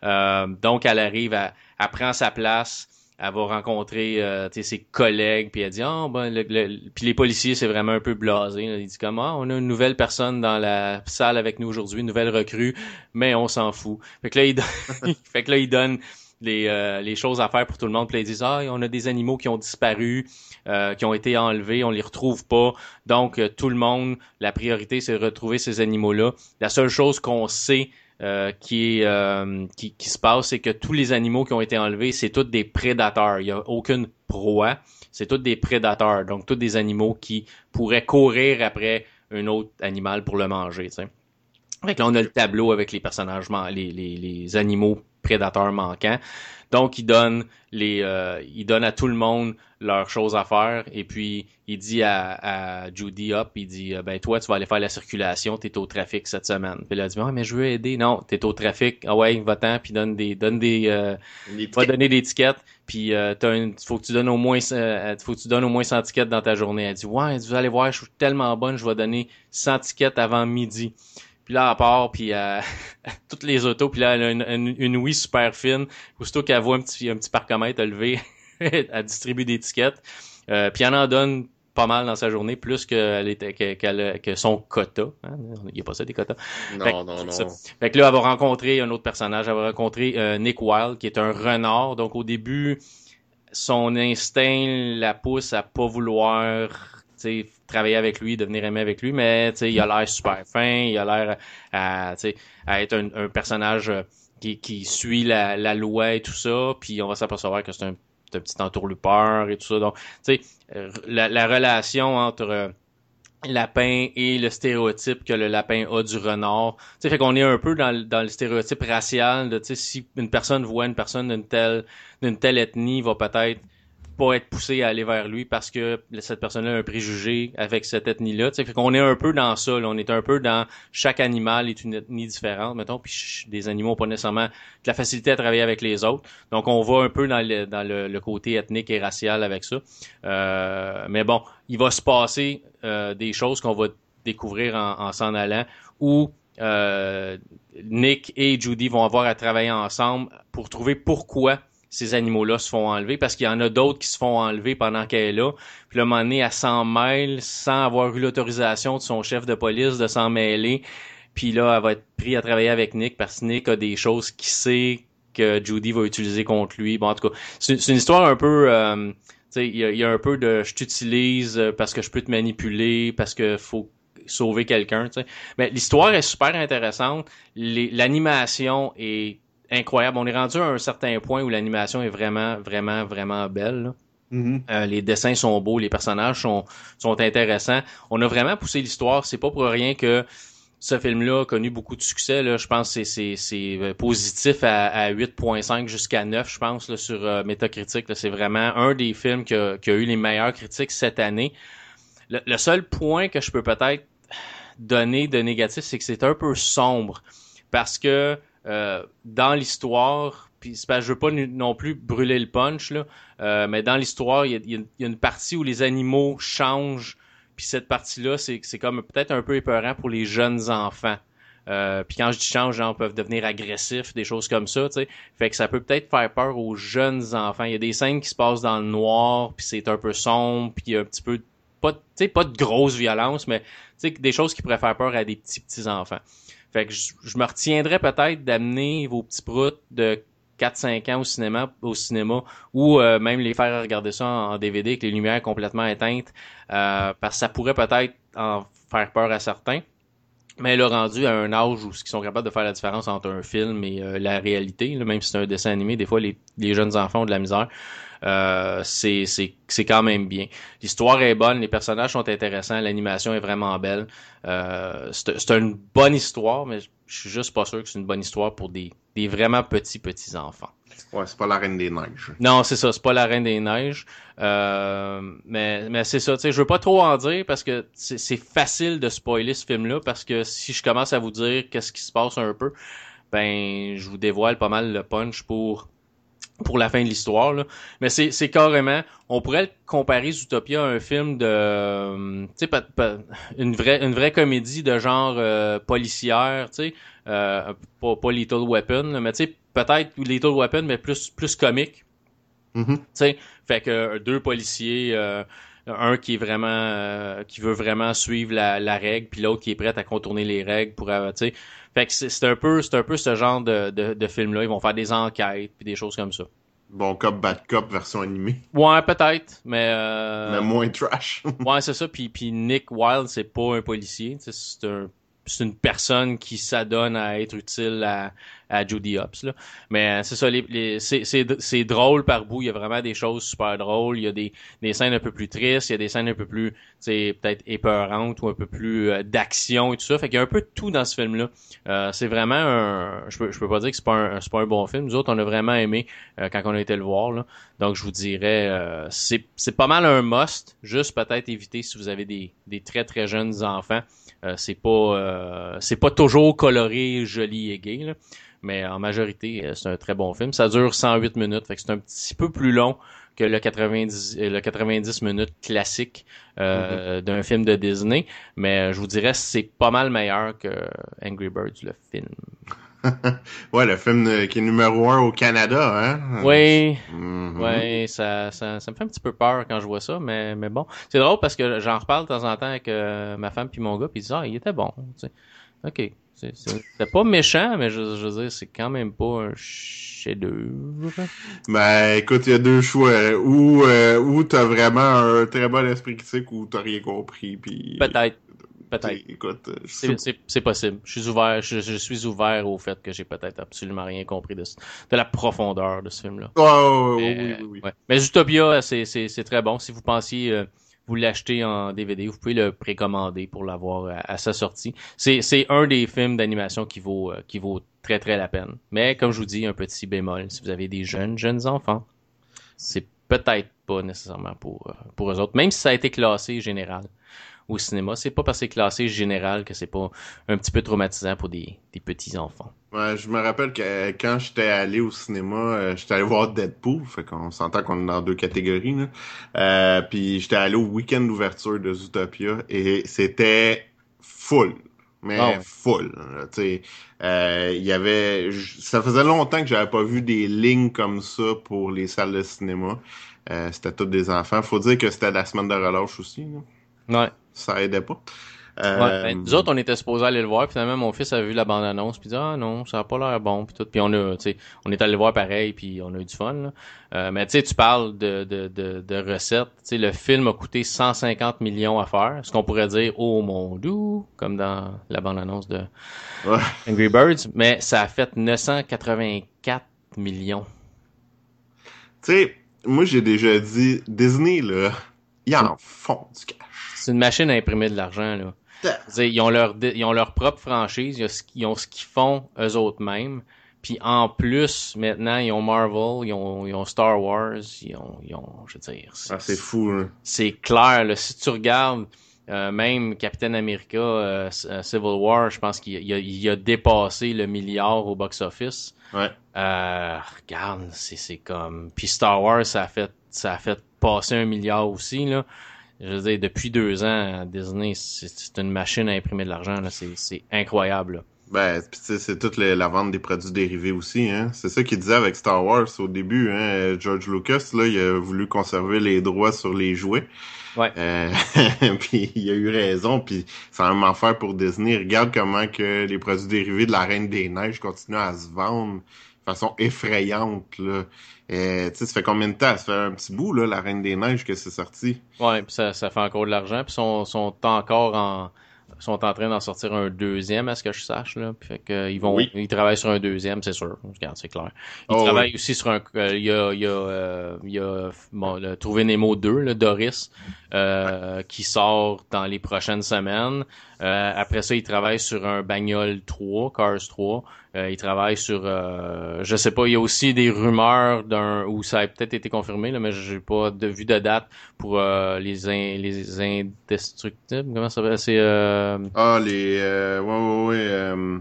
Speaker 2: Euh, donc, elle arrive, elle, elle prend sa place, elle va rencontrer euh, ses collègues, puis elle dit ah ben le, le- puis les policiers c'est vraiment un peu blasé. là. Il dit comme ah on a une nouvelle personne dans la salle avec nous aujourd'hui, une nouvelle recrue, mais on s'en fout. Fait que là il donne, fait que là il donne les, euh, les choses à faire pour tout le monde. Puis là, ils disent ah on a des animaux qui ont disparu, euh, qui ont été enlevés, on les retrouve pas. Donc euh, tout le monde, la priorité c'est de retrouver ces animaux-là. La seule chose qu'on sait euh, euh, qui, qui se passe, c'est que tous les animaux qui ont été enlevés, c'est tous des prédateurs. Il n'y a aucune proie. C'est tous des prédateurs. Donc, tous des animaux qui pourraient courir après un autre animal pour le manger. tu sais. Fait là, on a le tableau avec les personnages, les animaux prédateurs manquants. Donc, il donne les, euh, il donne à tout le monde leurs choses à faire. Et puis, il dit à, à Judy Hop, il dit, euh, ben toi, tu vas aller faire la circulation, t'es au trafic cette semaine. Puis là, elle dit, ah, mais je veux aider. Non, t'es au trafic. Ah ouais, va-t'en, puis donne des, donne des, euh, va donner des tickets. Puis, euh, t'as une, faut que tu donnes au moins, euh, faut que tu donnes au moins 100 tickets dans ta journée. Elle dit, ouais, vous allez voir, je suis tellement bonne, je vais donner 100 tickets avant midi. Puis là, elle part, puis euh, toutes les autos, puis là, elle a une, une, une Wii super fine. Aussitôt qu'elle voit un petit, un petit parcomètre levé, elle distribue des tickets. Euh, puis elle en donne pas mal dans sa journée, plus qu'elle était, que, que son quota. Hein? Il n'y a pas ça, des quotas.
Speaker 1: Non, non, non.
Speaker 2: ça. Fait que là, elle va rencontrer un autre personnage. Elle va rencontrer euh, Nick Wilde, qui est un renard. Donc, au début, son instinct la pousse à pas vouloir travailler avec lui, devenir aimé avec lui, mais il a l'air super fin, il a l'air à, à être un, personnage euh, qui, qui suit la, la loi et tout ça, puis on va s'apercevoir que c'est un, un petit entourlupeur et tout ça. Donc, tu sais, euh, la, la relation entre euh, lapin et le stéréotype que le lapin a du renard. Tu fait qu'on est un peu dans, dans le stéréotype racial de, si une personne voit une personne d'une telle, d'une telle ethnie, va peut-être pas être poussé à aller vers lui parce que cette personne-là a un préjugé avec cette ethnie-là. Tu qu'on est un peu dans ça. On est un peu dans chaque animal est une ethnie différente, mettons, puis des animaux ont pas nécessairement de la facilité à travailler avec les autres. Donc, on va un peu dans le, dans le, côté ethnique et racial avec ça. Euh, mais bon, il va se passer euh, des choses qu'on va découvrir en, en s'en allant où euh, Nick et Judy vont avoir à travailler ensemble pour trouver pourquoi ces animaux-là se font enlever parce qu'il y en a d'autres qui se font enlever pendant qu'elle est là. Puis un moment donné, elle s'en mêle sans avoir eu l'autorisation de son chef de police de s'en mêler. Puis là, elle va être prise à travailler avec Nick parce que Nick a des choses qu'il sait que Judy va utiliser contre lui. Bon, en tout cas, c'est une histoire un peu... euh, il y a, un peu de je t'utilise parce que je peux te manipuler, parce que faut sauver quelqu'un. Mais l'histoire est super intéressante. L'animation est incroyable. On est rendu à un certain point où l'animation est vraiment, vraiment, vraiment belle. là.
Speaker 1: Mhm.
Speaker 2: Euh, les dessins sont beaux, les personnages sont, sont intéressants. On a vraiment poussé l'histoire. C'est pas pour rien que ce film-là a connu beaucoup de succès. Là. Je pense que c'est- euh, positif à, à 8.5 jusqu'à 9, je pense, là, sur euh, Metacritic. C'est vraiment un des films qui a, qui a eu les meilleures critiques cette année. Le, le seul point que je peux peut-être donner de négatif, c'est que c'est un peu sombre. Parce que euh, dans l'histoire, puis c'est je veux pas non plus brûler le punch, là, euh, mais dans l'histoire, il y a, une- partie où les animaux changent, puis cette partie-là, c'est comme peut-être un peu épeurant pour les jeunes enfants. Euh, puis quand je dis change, genre, peuvent devenir agressifs, des choses comme ça, tu sais. Fait que ça peut peut-être faire peur aux jeunes enfants. Il y a des scènes qui se passent dans le noir, puis c'est un peu sombre, puis il y a un petit peu, pas, tu sais, pas de grosse violence, mais tu sais, des choses qui pourraient faire peur à des petits petits enfants. Fait que je, me retiendrais peut-être d'amener vos petits proutes de 4-5 ans au cinéma, au cinéma, ou euh, même les faire regarder ça en, DVD avec les lumières complètement éteintes, euh, parce que ça pourrait peut-être en faire peur à certains. Mais là, rendu à un âge où ils sont capables de faire la différence entre un film et euh, la réalité, là, même si c'est un dessin animé, des fois les, les jeunes enfants ont de la misère. Euh, c'est c'est c'est quand même bien. L'histoire est bonne, les personnages sont intéressants, l'animation est vraiment belle. Euh, c'est c'est une bonne histoire, mais je suis juste pas sûr que c'est une bonne histoire pour des des vraiment petits petits enfants.
Speaker 1: Ouais, c'est pas la Reine des Neiges.
Speaker 2: Non, c'est ça, c'est pas la Reine des Neiges. Euh, mais mais c'est ça, tu sais, je veux pas trop en dire parce que c'est facile de spoiler ce film-là parce que si je commence à vous dire qu'est-ce qui se passe un peu, ben je vous dévoile pas mal le punch pour pour la fin de l'histoire. Mais c'est, c'est carrément, on pourrait comparer Zootopia à un film de, tu sais, une vraie, une vraie comédie de genre euh, policière, tu sais, euh, pas, pas Little Weapon, mais tu sais, peut-être Little Weapon, mais plus, plus comique.
Speaker 1: Mm-hmm.
Speaker 2: Tu sais, fait que deux policiers, euh, un qui est vraiment, euh, qui veut vraiment suivre la, la règle, puis l'autre qui est prêt à contourner les règles pour, tu sais, fait que c'est un peu, c'est un peu ce genre de, de, de film-là. Ils vont faire des enquêtes puis des choses comme ça.
Speaker 1: Bon cop, bad cop version animée.
Speaker 2: Ouais, peut-être, mais... Euh...
Speaker 1: Mais moins trash.
Speaker 2: ouais, c'est ça. Puis, puis Nick Wilde, c'est pas un policier. C'est un c'est une personne qui s'adonne à être utile à, à Judy Hopps. Là. Mais euh, c'est ça, les, les, c'est drôle par bout. Il y a vraiment des choses super drôles. Il y a des, des scènes un peu plus tristes. Il y a des scènes un peu plus, peut-être épeurantes ou un peu plus euh, d'action et tout ça. Fait qu'il y a un peu de tout dans ce film-là. Euh, c'est vraiment un... Je peux, je peux pas dire que c'est pas un, pas un bon film. Nous autres, on a vraiment aimé quand on a été le voir. Là. Donc, je vous dirais, c'est pas mal un must. Juste peut-être éviter si vous avez des, des très, très jeunes enfants. C'est pas c'est pas toujours coloré, joli et gay. Là mais en majorité, euh, c'est un très bon film. Ça dure 108 minutes, fait que c'est un petit peu plus long que le 90 euh, le 90 minutes classique euh, mm-hmm. d'un film de Disney, mais je vous dirais c'est pas mal meilleur que Angry Birds le film.
Speaker 1: ouais, le film qui est numéro un au Canada, hein?
Speaker 2: Oui, mm-hmm. oui, ça, ça, ça me fait un petit peu peur quand je vois ça, mais, mais bon. C'est drôle parce que j'en reparle de temps en temps avec ma femme puis mon gars, puis ils disent « Ah, il était bon. » OK. C'est pas méchant, mais je, veux dire, c'est quand même pas un chef-d'œuvre.
Speaker 1: Ben, écoute, il y a deux choix. Ou, euh, ou t'as vraiment un très bon esprit critique ou t'as rien compris. Puis...
Speaker 2: Peut-être. Peut-être.
Speaker 1: Écoute,
Speaker 2: c'est possible. Je suis ouvert, je, suis ouvert au fait que j'ai peut-être absolument rien compris de, de la profondeur de ce film-là.
Speaker 1: Oh, oui, oui, oui.
Speaker 2: Ouais. Mais Zootopia, c'est très bon. Si vous pensiez euh, vous l'achetez en DVD, vous pouvez le précommander pour l'avoir à, sa sortie. C'est un des films d'animation qui vaut euh, qui vaut très très la peine. Mais comme je vous dis, un petit bémol, si vous avez des jeunes jeunes enfants, c'est peut-être pas nécessairement pour euh, pour eux autres, même si ça a été classé général au cinéma. C'est pas parce que c'est classé général que c'est pas un petit peu traumatisant pour des, des petits enfants.
Speaker 1: Ouais, je me rappelle que quand j'étais allé au cinéma, euh, j'étais allé voir Deadpool, fait qu'on s'entend qu'on est dans deux catégories. Là. Euh, puis j'étais allé au week-end d'ouverture de Zootopia et c'était full. Mais oh. full. Tu euh, il y avait. Ça faisait longtemps que j'avais pas vu des lignes comme ça pour les salles de cinéma. Euh, c'était tous des enfants. Faut dire que c'était la semaine de relâche aussi.
Speaker 2: Là. Ouais
Speaker 1: ça aidait pas.
Speaker 2: Euh, ben, nous autres, on était supposés aller le voir, puis finalement, mon fils a vu la bande-annonce, puis dit ah non, ça a pas l'air bon, puis tout, puis on a, tu sais, on est allé le voir pareil, puis on a eu du fun. Là. Euh, mais tu sais, tu parles de, de, de, de recettes, tu sais, le film a coûté 150 millions à faire, ce qu'on pourrait dire oh mon doux, comme dans la bande-annonce de Angry Birds, mais ça a fait 984 millions.
Speaker 1: Tu sais, moi j'ai déjà dit Disney là, ils en font du cash.
Speaker 2: C'est une machine à imprimer de l'argent, là. Ils ont, leur, ils ont leur propre franchise, ils ont ce qu'ils font eux autres mêmes. Puis en plus, maintenant, ils ont Marvel, ils ont, ils ont Star Wars, ils ont, ils ont je veux dire...
Speaker 1: Ah, c'est fou, hein.
Speaker 2: C'est clair, là. Si tu regardes, euh, même Captain America euh, euh, Civil War, je pense qu'il a, il a, dépassé le milliard au box-office.
Speaker 1: Ouais.
Speaker 2: Euh, regarde, c'est comme... Puis Star Wars, ça a fait, ça a fait passer un milliard aussi, là je veux dire, depuis deux ans, Disney, c'est une machine à imprimer de l'argent. C'est incroyable.
Speaker 1: Ben, c'est toute la vente des produits dérivés aussi. Hein? C'est ça qu'il disait avec Star Wars au début. Hein? George Lucas, là, il a voulu conserver les droits sur les jouets.
Speaker 2: Ouais.
Speaker 1: Euh, puis il a eu raison. Puis c'est un faire pour Disney. Regarde comment que les produits dérivés de la Reine des Neiges continuent à se vendre de façon effrayante. Là. Euh, tu sais, ça fait combien de temps? Ça fait un petit bout, là, la Reine des Neiges, que c'est sorti.
Speaker 2: Ouais, puis ça, ça fait encore de l'argent, puis sont, sont encore en sont en train d'en sortir un deuxième, à ce que je sache. Là. Puis fait que, ils vont ils travaillent sur un deuxième, c'est sûr. Regarde, c'est clair. Ils oh, travaillent aussi sur un. Euh, il y a, il y a, euh, il y a bon, le, Trouver Nemo 2, le Doris. Euh, qui sort dans les prochaines semaines. Euh, après ça, il travaille sur un Bagnole 3, Cars 3. Euh, il travaille sur, euh, je sais pas, il y a aussi des rumeurs d'un où ça a peut-être été confirmé, là, mais j'ai pas de vue de date pour euh, les in, les indestructibles. Comment ça s'appelle? C'est euh,
Speaker 1: Ah, les, euh, ouais, ouais, ouais, euh,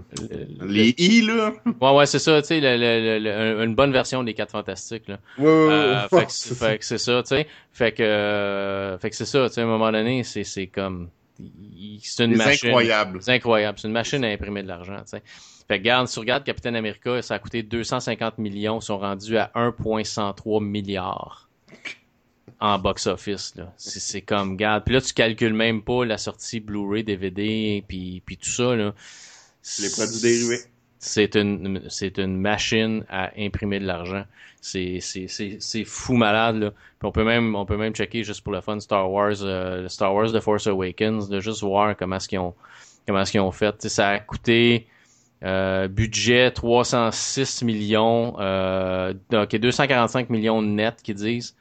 Speaker 1: les I, là.
Speaker 2: ouais, ouais, c'est ça. Tu sais, le- le- une bonne version des quatre fantastiques. Là.
Speaker 1: Ouais, ouais, ouais.
Speaker 2: Que fait que c'est ça, tu sais. Fait que, euh, fait que c'est ça, tu sais, à un moment donné, c'est, c'est comme, c'est une
Speaker 1: C'est
Speaker 2: machine.
Speaker 1: incroyable.
Speaker 2: C'est incroyable. C'est une machine à imprimer de l'argent, tu sais. Fait que, regarde, si tu regardes Captain America, ça a coûté 250 millions, ils sont rendus à 1,103 milliards en box-office, là. C'est, c'est comme, regarde. Puis là, tu calcules même pas la sortie Blu-ray, DVD, puis, puis tout ça, là.
Speaker 1: Les produits dérivés.
Speaker 2: C'est une, c'est une machine à imprimer de l'argent. C'est, c'est, c'est, c'est fou malade, là. Puis on peut même, on peut même checker juste pour le fun Star Wars, euh, Star Wars The Force Awakens, de juste voir comment est-ce qu'ils ont, comment est-ce qu'ils ont fait. Tu sais, ça a coûté, euh, budget 306 millions, euh, ok, 245 millions net qu'ils disent.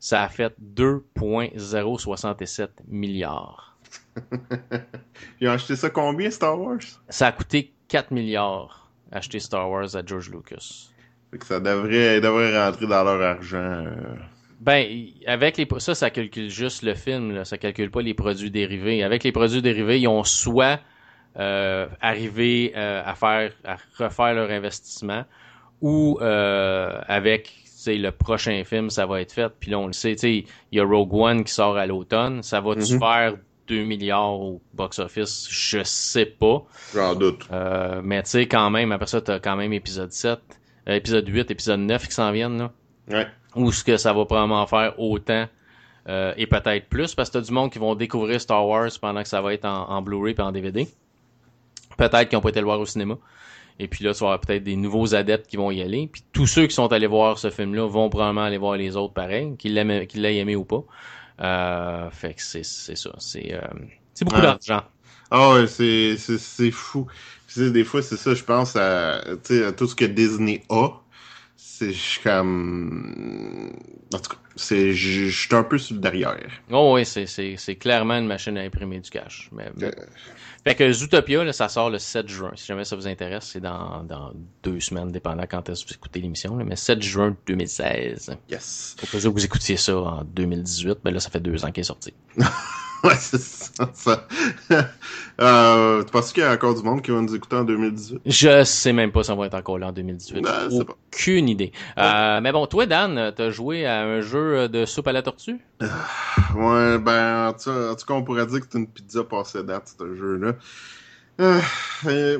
Speaker 2: Ça a fait 2,067 milliards.
Speaker 1: Ils ont acheté ça combien, Star Wars?
Speaker 2: Ça a coûté 4 milliards acheter Star Wars à George Lucas.
Speaker 1: Fait que ça devrait, devrait rentrer dans leur argent. euh.
Speaker 2: Ben, avec les ça, ça calcule juste le film, là. ça calcule pas les produits dérivés. Avec les produits dérivés, ils ont soit euh, arrivé euh, à faire, à refaire leur investissement, ou avec le prochain film, ça va être fait. Puis là, on le sait, il y a Rogue One qui sort à l'automne. Ça va-tu
Speaker 1: Mhm.
Speaker 2: faire 2 milliards au box-office? Je sais pas.
Speaker 1: J'en doute.
Speaker 2: Euh, mais tu sais, quand même, après ça, t'as quand même épisode 7, euh, épisode 8, épisode 9 qui s'en viennent, là.
Speaker 1: Ouais.
Speaker 2: Ou ce que ça va probablement faire autant euh, et peut-être plus, parce que t'as du monde qui vont découvrir Star Wars pendant que ça va être en, en Blu-ray et en DVD. Peut-être qu'ils n'ont pas été le voir au cinéma. Et puis là, tu vas avoir peut-être des nouveaux adeptes qui vont y aller. Puis tous ceux qui sont allés voir ce film-là vont probablement aller voir les autres pareil, qu'ils l'aiment- qu'ils l'aient aimé ou pas. Euh, fait que c'est c'est ça. C'est euh, c'est beaucoup
Speaker 1: Ouais.
Speaker 2: d'argent.
Speaker 1: Ah ouais, c'est, c'est, c'est fou. Puis, tu sais, des fois, c'est ça, je pense à, tu sais, à tout ce que Disney a. C'est je suis comme... En tout cas, c'est, je suis un peu sur le derrière.
Speaker 2: Oh oui, c'est, c'est, c'est clairement une machine à imprimer du cash. Mais, mais-
Speaker 1: Euh,
Speaker 2: Fait que Zootopia, là, ça sort le 7 juin. Si jamais ça vous intéresse, c'est dans, dans deux semaines, dépendant quand est-ce que vous écoutez l'émission. là. Mais 7 juin 2016.
Speaker 1: yes.
Speaker 2: Au cas où vous écoutiez ça en 2018, ben là, ça fait deux ans qu'il est sorti.
Speaker 1: Ouais, c'est ça. ça. euh, tu penses qu'il y a encore du monde qui va nous écouter en 2018?
Speaker 2: Je sais même pas si on va être encore là en 2018.
Speaker 1: Non, sais pas.
Speaker 2: Aucune idée. Euh, mais bon, toi, Dan, t'as joué à un jeu de soupe à la tortue?
Speaker 1: Ouais, ben, en tout, cas, on pourrait dire que c'est une pizza passée date, ce jeu-là. Euh, euh,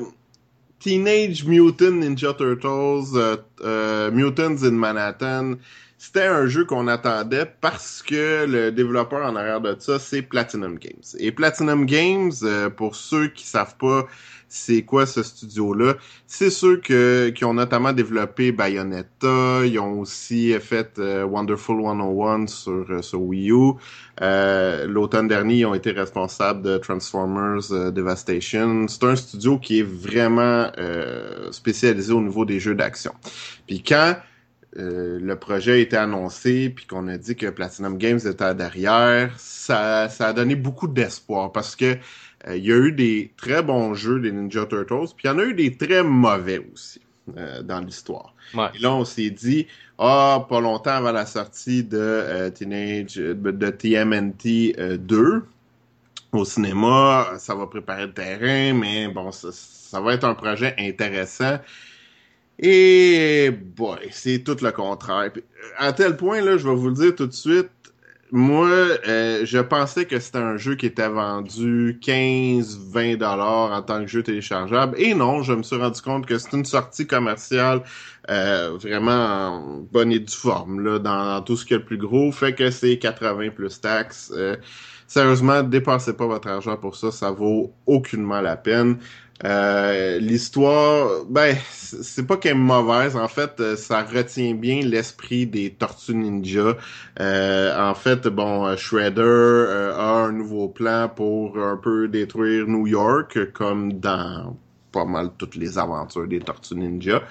Speaker 1: Teenage Mutant Ninja Turtles, euh, euh, Mutants in Manhattan, c'était un jeu qu'on attendait parce que le développeur en arrière de ça, c'est Platinum Games. Et Platinum Games, euh, pour ceux qui savent pas c'est quoi ce studio-là, c'est ceux que, qui ont notamment développé Bayonetta, ils ont aussi fait euh, Wonderful 101 sur, euh, sur Wii U. Euh, L'automne dernier, ils ont été responsables de Transformers Devastation. C'est un studio qui est vraiment spécialisé au niveau des jeux d'action. Puis quand le projet a été annoncé, puis qu'on a dit que Platinum Games était derrière, ça, ça a donné beaucoup d'espoir parce que euh, il y a eu des très bons jeux des Ninja Turtles, puis il y en a eu des très mauvais aussi euh, dans l'histoire.
Speaker 2: Ouais.
Speaker 1: Et là, on s'est dit, ah, pas longtemps avant la sortie de euh, Teenage, de TMNT euh, 2 au cinéma, ça va préparer le terrain, mais bon, ça, ça va être un projet intéressant. Et boy, c'est tout le contraire. À tel point, là, je vais vous le dire tout de suite, moi, euh, je pensais que c'était un jeu qui était vendu 15-20 dollars en tant que jeu téléchargeable. Et non, je me suis rendu compte que c'est une sortie commerciale euh, vraiment en bonne et due forme là, dans, tout ce qui est le plus gros. Fait que c'est 80 plus taxes. Euh, sérieusement, dépensez pas votre argent pour ça, ça vaut aucunement la peine. Euh, L'histoire, ben, c'est pas qu'elle est mauvaise. En fait, euh, ça retient bien l'esprit des Tortues Ninja. Euh, en fait, bon, euh, Shredder a un nouveau plan pour un peu détruire New York, comme dans pas mal toutes les aventures des Tortues Ninja.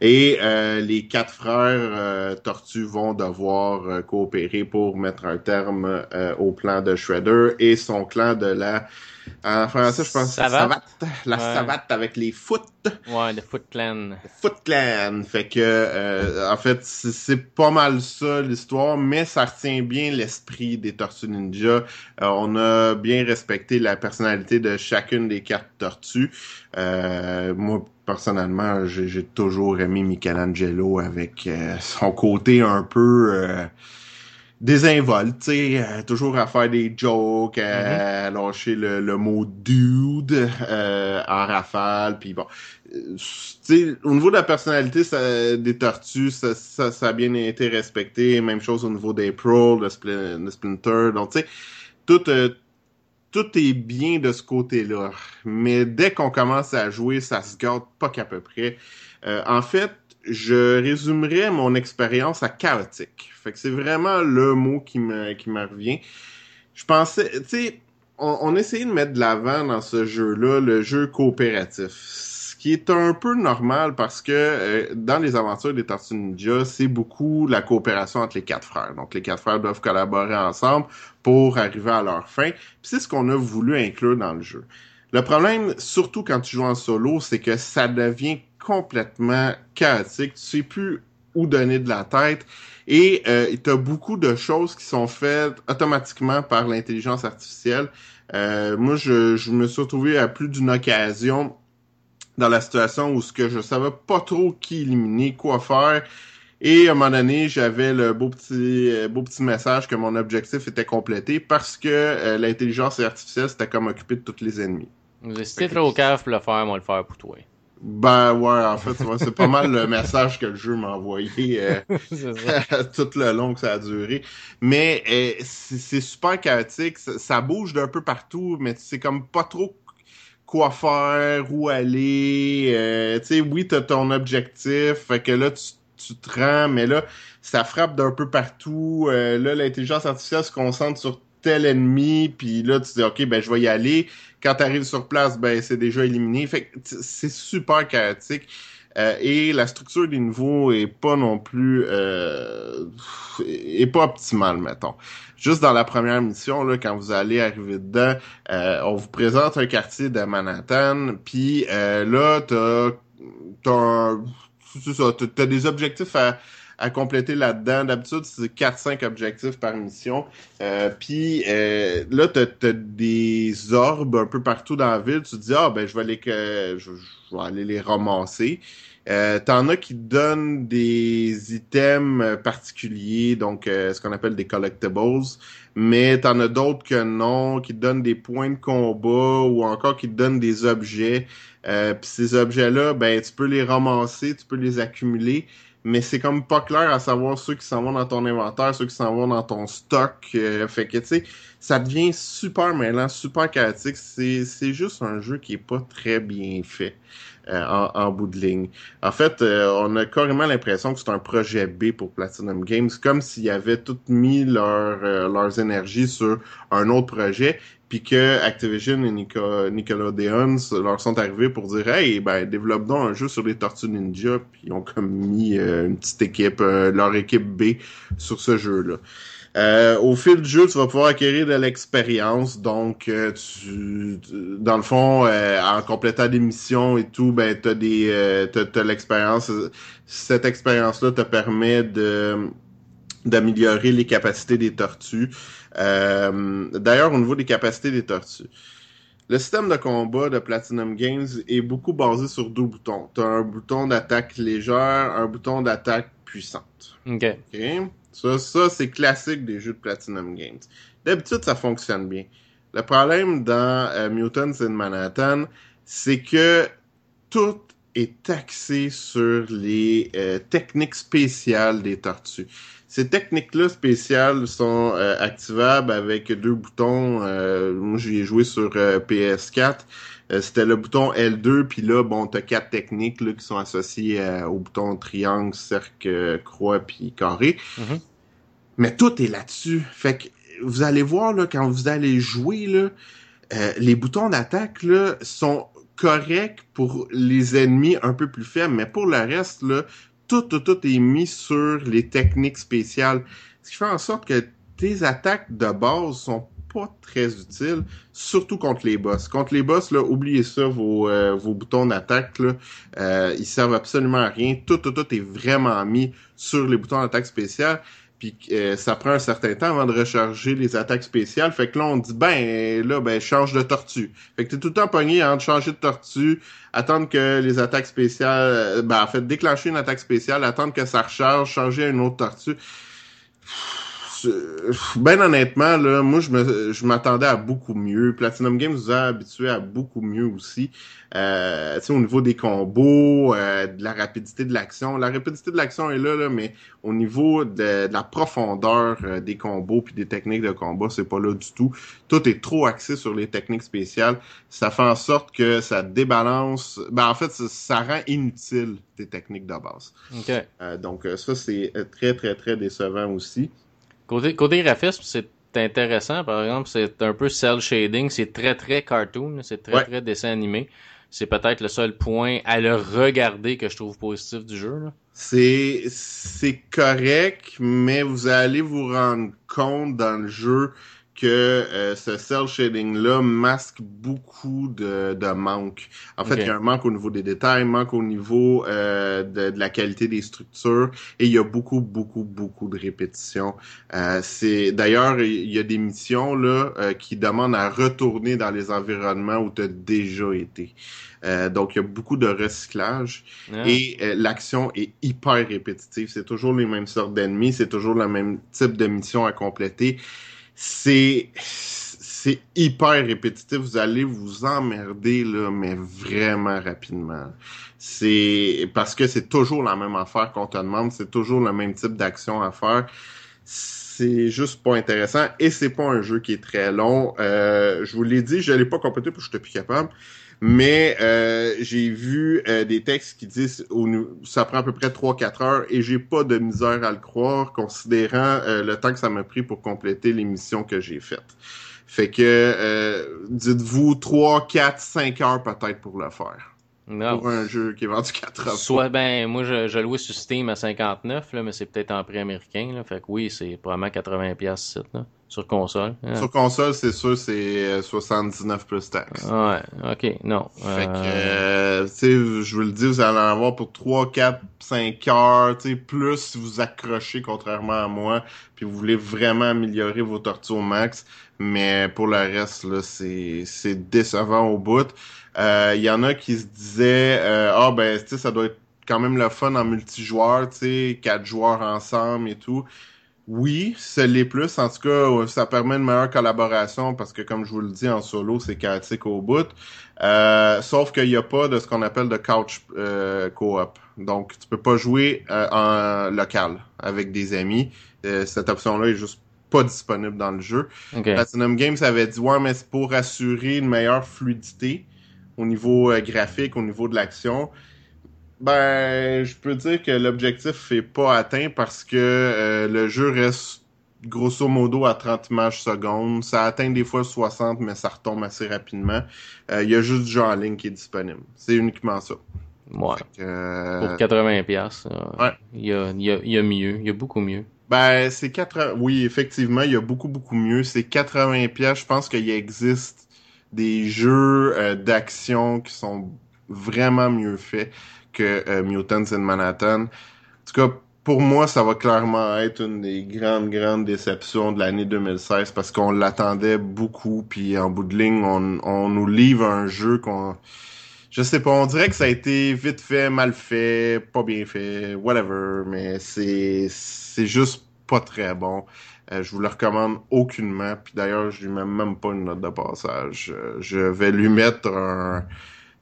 Speaker 1: Et euh, les quatre frères Tortues vont devoir coopérer pour mettre un terme au plan de Shredder et son clan de la en français, je pense
Speaker 2: savate?
Speaker 1: La savate avec les foot.
Speaker 2: Ouais, le Foot Clan.
Speaker 1: Foot Clan. Fait que, euh, en fait, c'est pas mal ça l'histoire, mais ça retient bien l'esprit des Tortues Ninja. Euh, on a bien respecté la personnalité de chacune des quatre tortues. Euh, moi, personnellement, j'ai toujours aimé Michelangelo avec son côté un peu désinvolte, tu sais, euh, toujours à faire des jokes, à, mm-hmm. lâcher le, le, mot dude euh, en rafale, puis bon. Euh, sais, au niveau de la personnalité ça, des tortues, ça, ça, ça, a bien été respecté. Même chose au niveau des pros, de, Splinter. Donc, tu sais, tout, tout est bien de ce côté-là. Mais dès qu'on commence à jouer, ça se garde pas qu'à peu près. en fait, je résumerais mon expérience à chaotique. Fait que c'est vraiment le mot qui me, qui me revient. Je pensais, tu sais, on, on, essayait de mettre de l'avant dans ce jeu-là le jeu coopératif. Ce qui est un peu normal parce que euh, dans les aventures des Tortues Ninja, c'est beaucoup la coopération entre les quatre frères. Donc les quatre frères doivent collaborer ensemble pour arriver à leur fin. C'est ce qu'on a voulu inclure dans le jeu. Le problème, surtout quand tu joues en solo, c'est que ça devient complètement chaotique. Tu sais plus où donner de la tête. Et euh, tu as beaucoup de choses qui sont faites automatiquement par l'intelligence artificielle. Euh, moi, je, je, me suis retrouvé à plus d'une occasion dans la situation où ce que je savais pas trop qui éliminer, quoi faire. Et à un moment donné, j'avais le beau petit euh, beau petit message que mon objectif était complété parce que euh, l'intelligence artificielle s'était comme occupée de tous les ennemis.
Speaker 2: T'es trop cave pour le faire, moi le faire pour toi.
Speaker 1: Ben ouais, en fait, c'est pas mal le message que le jeu m'a envoyé euh, tout le long que ça a duré. Mais euh, c'est super chaotique, ça, bouge d'un peu partout, mais c'est comme pas trop quoi faire, où aller. Euh, tu sais, oui, t'as ton objectif, fait que là, tu, tu te rends, mais là, ça frappe d'un peu partout. Euh, là, l'intelligence artificielle se concentre sur tel ennemi, puis là, tu dis, OK, ben je vais y aller. Quand tu arrives sur place, ben c'est déjà éliminé. Fait c'est super chaotique. Euh, et la structure des niveaux est pas non plus euh, est pas optimale, mettons. Juste dans la première mission, là, quand vous allez arriver dedans, euh, on vous présente un quartier de Manhattan, puis euh, là, t'as t'as t'as des objectifs à à compléter là-dedans. D'habitude, c'est 4-5 objectifs par mission. Euh, Puis euh, là, tu as, des orbes un peu partout dans la ville. Tu te dis, ah, ben, je vais aller, je, je vais aller les ramasser. Euh, T'en as qui donnent des items particuliers, donc euh, ce qu'on appelle des collectibles, mais t'en as d'autres que non, qui donnent des points de combat ou encore qui donnent des objets. Euh, Puis ces objets-là, ben tu peux les ramasser, tu peux les accumuler, mais c'est comme pas clair à savoir ceux qui s'en vont dans ton inventaire, ceux qui s'en vont dans ton stock. Euh, fait que, tu sais, ça devient super mêlant, super chaotique. C'est, juste un jeu qui est pas très bien fait euh, en, en, bout de ligne. En fait, euh, on a carrément l'impression que c'est un projet B pour Platinum Games, comme s'ils avaient tout mis leur, leurs énergies sur un autre projet, puis que Activision et Nickelodeon leur sont arrivés pour dire hey ben développe donc un jeu sur les Tortues Ninja puis ils ont comme mis euh, une petite équipe euh, leur équipe B sur ce jeu là euh, au fil du jeu, tu vas pouvoir acquérir de l'expérience. Donc, tu, dans le fond, en complétant des missions et tout, ben, t'as des, t'as, l'expérience. Cette expérience-là te permet de d'améliorer les capacités des tortues. Euh, d'ailleurs, au niveau des capacités des tortues, le système de combat de Platinum Games est beaucoup basé sur deux boutons. Tu as un bouton d'attaque légère, un bouton d'attaque puissante.
Speaker 2: OK?
Speaker 1: Ça, ça c'est classique des jeux de Platinum Games. D'habitude, ça fonctionne bien. Le problème dans euh, Mutants in Manhattan, c'est que tout est axé sur les euh, techniques spéciales des tortues. Ces techniques-là spéciales sont euh, activables avec deux boutons. Euh, moi, j'y ai joué sur euh, PS4. C'était le bouton L2, puis là, bon, t'as quatre techniques là, qui sont associées au bouton triangle, cercle, croix, puis carré.
Speaker 2: Mm-hmm.
Speaker 1: Mais tout est là-dessus. Fait que vous allez voir là, quand vous allez jouer là, les boutons d'attaque sont correct pour les ennemis un peu plus faibles, mais pour le reste, là, tout, tout, tout est mis sur les techniques spéciales. Ce qui fait en sorte que tes attaques de base sont pas très utiles, surtout contre les boss. Contre les boss, là, oubliez ça, vos, euh, vos boutons d'attaque, euh, ils servent absolument à rien. Tout, tout, tout est vraiment mis sur les boutons d'attaque spéciale. Puis euh, ça prend un certain temps avant de recharger les attaques spéciales. Fait que là, on dit, ben, là, ben, change de tortue. Fait que t'es tout le temps pogné entre changer de tortue, attendre que les attaques spéciales, ben, en fait, déclencher une attaque spéciale, attendre que ça recharge, changer à une autre tortue ben honnêtement, là, moi je me je m'attendais à beaucoup mieux. Platinum Games nous a habitués à beaucoup mieux aussi. Euh, au niveau des combos, euh, de la rapidité de l'action. La rapidité de l'action est là, là, mais au niveau de, la profondeur euh, des combos puis des techniques de combat, c'est pas là du tout. Tout est trop axé sur les techniques spéciales. Ça fait en sorte que ça débalance. Ben en fait, ça, rend inutile tes techniques de base. Euh, donc ça, c'est très, très, très décevant aussi.
Speaker 2: Côté, côté graphisme, c'est intéressant. Par exemple, c'est un peu cell shading. C'est très, très cartoon. C'est très, très dessin animé. C'est peut-être le seul point à le regarder que je trouve positif du jeu.
Speaker 1: C'est, c'est correct, mais vous allez vous rendre compte dans le jeu que euh, ce cell shading-là masque beaucoup de, de manque. En fait, il y a un manque au niveau des détails, un manque au niveau euh, de, de, la qualité des structures, et il y a beaucoup, beaucoup, beaucoup de répétitions. Euh, c'est D'ailleurs, il y a des missions là qui demandent à retourner dans les environnements où tu as déjà été. donc, il y a beaucoup de recyclage ah. et l'action est hyper répétitive. C'est toujours les mêmes sortes d'ennemis, c'est toujours le même type de mission à compléter c'est c'est hyper répétitif. Vous allez vous emmerder là, mais vraiment rapidement. C'est parce que c'est toujours la même affaire qu'on te demande, c'est toujours le même type d'action à faire. C'est juste pas intéressant et c'est pas un jeu qui est très long. Euh, je vous l'ai dit, je l'ai pas complété parce que j'étais plus capable. Mais euh, j'ai vu euh, des textes qui disent au, ça prend à peu près 3-4 heures et j'ai pas de misère à le croire considérant euh, le temps que ça m'a pris pour compléter l'émission que j'ai faite. Fait que dites-vous 3, 4, 5 heures peut-être pour le faire. Non. Pour un jeu qui est vendu 80.
Speaker 2: Soit, ben, moi, je, je louais sur Steam à 59, là, mais c'est peut-être en prix américain, là. Fait que oui, c'est probablement 80 pièces là. Sur console.
Speaker 1: Hein. Sur console, c'est sûr, c'est 79 euh, plus taxes.
Speaker 2: Ouais, ok, non.
Speaker 1: Fait que, euh, tu sais, je vous le dis, vous allez en avoir pour 3, 4, 5 heures, tu sais, plus si vous accrochez, contrairement à moi, puis vous voulez vraiment améliorer vos tortues au max. Mais pour le reste, là, c'est, c'est décevant au bout. Il euh, y en a qui se disaient, ah, ben, tu sais, ça doit être quand même le fun en multijoueur, tu sais, quatre joueurs ensemble et tout. Oui, c'est les plus. En tout cas, ça permet une meilleure collaboration parce que, comme je vous le dis, en solo, c'est chaotique au bout. Euh, sauf qu'il n'y a pas de ce qu'on appelle de couch euh, co-op. Donc, tu peux pas jouer euh, en local avec des amis. cette option-là est juste pas disponible dans le jeu. Platinum Games avait dit ouais, mais c'est pour assurer une meilleure fluidité au niveau graphique, au niveau de l'action. Ben, je peux dire que l'objectif n'est pas atteint parce que euh, le jeu reste grosso modo à 30 images secondes. Ça atteint des fois 60, mais ça retombe assez rapidement. Euh, il y a juste du jeu en ligne qui est disponible. C'est uniquement ça.
Speaker 2: Ouais. Euh, Pour 80 pièces, il y a, y, a, y a mieux, il y a beaucoup mieux.
Speaker 1: Ben, c'est 80... Oui, effectivement, il y a beaucoup, beaucoup mieux. C'est 80 pièces. Je pense qu'il existe des jeux d'action qui sont vraiment mieux faits que euh, Mutants in Manhattan. En tout cas, pour moi, ça va clairement être une des grandes, grandes déceptions de l'année 2016 parce qu'on l'attendait beaucoup, puis en bout de ligne, on, on nous livre un jeu qu'on... Je sais pas, on dirait que ça a été vite fait, mal fait, pas bien fait, whatever, mais c'est juste pas très bon. Euh, je vous le recommande aucunement, puis d'ailleurs, je lui mets même pas une note de passage. Euh, je vais lui mettre un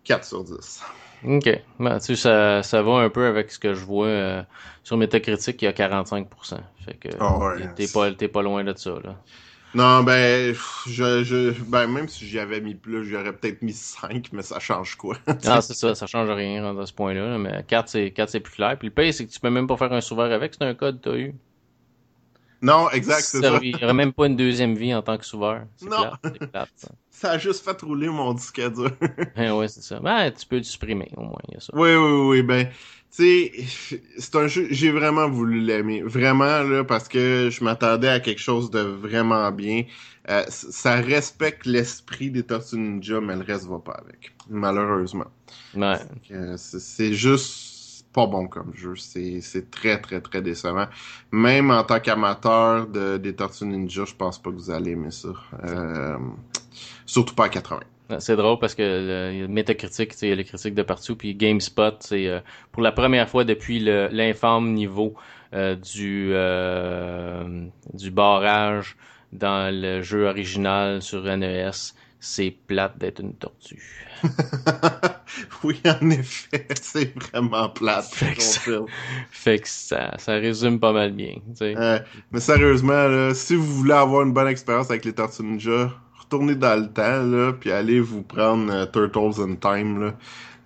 Speaker 1: 4 sur 10.
Speaker 2: OK. Ben, tu sais, ça, ça va un peu avec ce que je vois euh, sur Metacritic, il y a 45%. Fait que oh, t'es pas, pas loin de ça, là.
Speaker 1: Non, ben, je, je, ben, même si j'y avais mis plus, j'aurais peut-être mis 5, mais ça change quoi?
Speaker 2: ah, c'est ça, ça change rien à ce point-là, mais 4, c'est, 4, c'est plus clair. Puis le pire, c'est que tu peux même pas faire un sauveur avec, c'est un code que t'as eu.
Speaker 1: Non, exact, c'est ça.
Speaker 2: Il n'y aurait même pas une deuxième vie en tant que souveur. C'est
Speaker 1: Non.
Speaker 2: plate, c'est plate, ça.
Speaker 1: A juste fait rouler mon disque dur.
Speaker 2: Eh ouais, c'est ça. Ben, tu peux le supprimer, au moins, y a ça.
Speaker 1: Oui, oui, oui, ben, tu sais, c'est un jeu, j'ai vraiment voulu l'aimer. Vraiment, là, parce que je m'attendais à quelque chose de vraiment bien. Euh, ça respecte l'esprit des Tortues Ninja, mais le reste va pas avec. Malheureusement.
Speaker 2: Ouais.
Speaker 1: C'est juste pas bon comme jeu. C'est c'est très, très, très décevant. Même en tant qu'amateur de, des Tortues Ninja, je pense pas que vous allez aimer ça. Euh, surtout pas à 80.
Speaker 2: Ouais, C'est drôle parce que le, Metacritic, il y a les critiques de partout, puis GameSpot, c'est euh, pour la première fois depuis l'infâme niveau euh, du euh, du barrage dans le jeu original sur NES, c'est plate d'être une tortue.
Speaker 1: oui, en effet, c'est vraiment plate.
Speaker 2: Fait que ça-. Fait que ça, ça résume pas mal bien. tu sais.
Speaker 1: Euh, mais sérieusement, là, si vous voulez avoir une bonne expérience avec les Tortues Ninja, retournez dans le temps, là, puis allez vous prendre euh, Turtles in Time, là.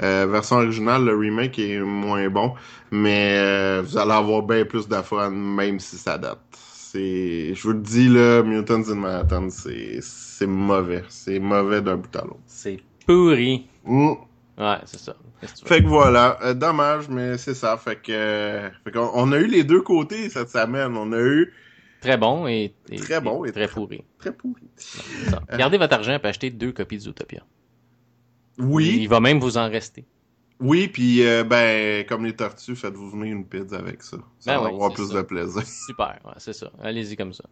Speaker 1: Euh, version originale, le remake est moins bon, mais euh, vous allez avoir bien plus de fun, même si ça date. C'est, je vous le dis là, Mutants in Manhattan, c'est, c'est mauvais, c'est mauvais d'un bout à l'autre.
Speaker 2: C'est pourri.
Speaker 1: Mm.
Speaker 2: Ouais, c'est ça. Que?
Speaker 1: Fait que voilà, euh, dommage, mais c'est ça. Fait que, euh, fait qu'on on a eu les deux côtés cette semaine. On a eu
Speaker 2: Très bon et, et-
Speaker 1: Très bon
Speaker 2: et
Speaker 1: et
Speaker 2: très
Speaker 1: très-
Speaker 2: pourri.
Speaker 1: très pourri.
Speaker 2: Ça. Gardez votre argent et achetez deux copies de Zootopia.
Speaker 1: Oui,
Speaker 2: Il va même vous en rester.
Speaker 1: Oui, puis euh, ben comme les tortues, faites-vous venir une pizza avec ça. Ça
Speaker 2: Ben
Speaker 1: va
Speaker 2: oui,
Speaker 1: avoir plus
Speaker 2: ça.
Speaker 1: de plaisir.
Speaker 2: Super, ouais, c'est ça. Allez-y comme ça.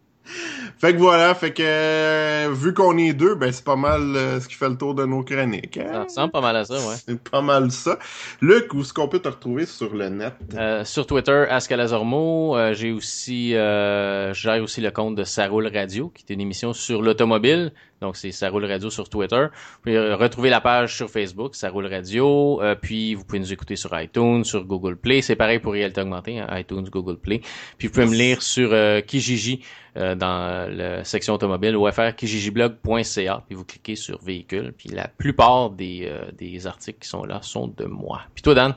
Speaker 1: fait que voilà, fait que euh, vu qu'on est deux, ben c'est pas mal euh, ce qui fait le tour de nos chroniques.
Speaker 2: Ça
Speaker 1: Hein?
Speaker 2: ressemble pas mal à ça, ouais.
Speaker 1: C'est pas mal ça. Luc, où est-ce qu'on peut te retrouver sur le net?
Speaker 2: Euh, sur Twitter, Ascalazormo, euh, j'ai aussi, euh, je gère aussi le compte de Saroule Radio, qui est une émission sur l'automobile. Donc, c'est Saroule Radio sur Twitter. Vous pouvez retrouver la page sur Facebook, Saroule Radio. Euh, puis, vous pouvez nous écouter sur iTunes, sur Google Play. C'est pareil pour Réalité Augmentée, hein, iTunes, Google Play. Puis, vous pouvez me lire sur euh, Kijiji, euh, dans la section automobile, ou faire kijijiblog.ca. Puis, vous cliquez sur véhicule. Puis, la plupart des, euh, des articles qui sont là sont de moi. Puis, toi, Dan?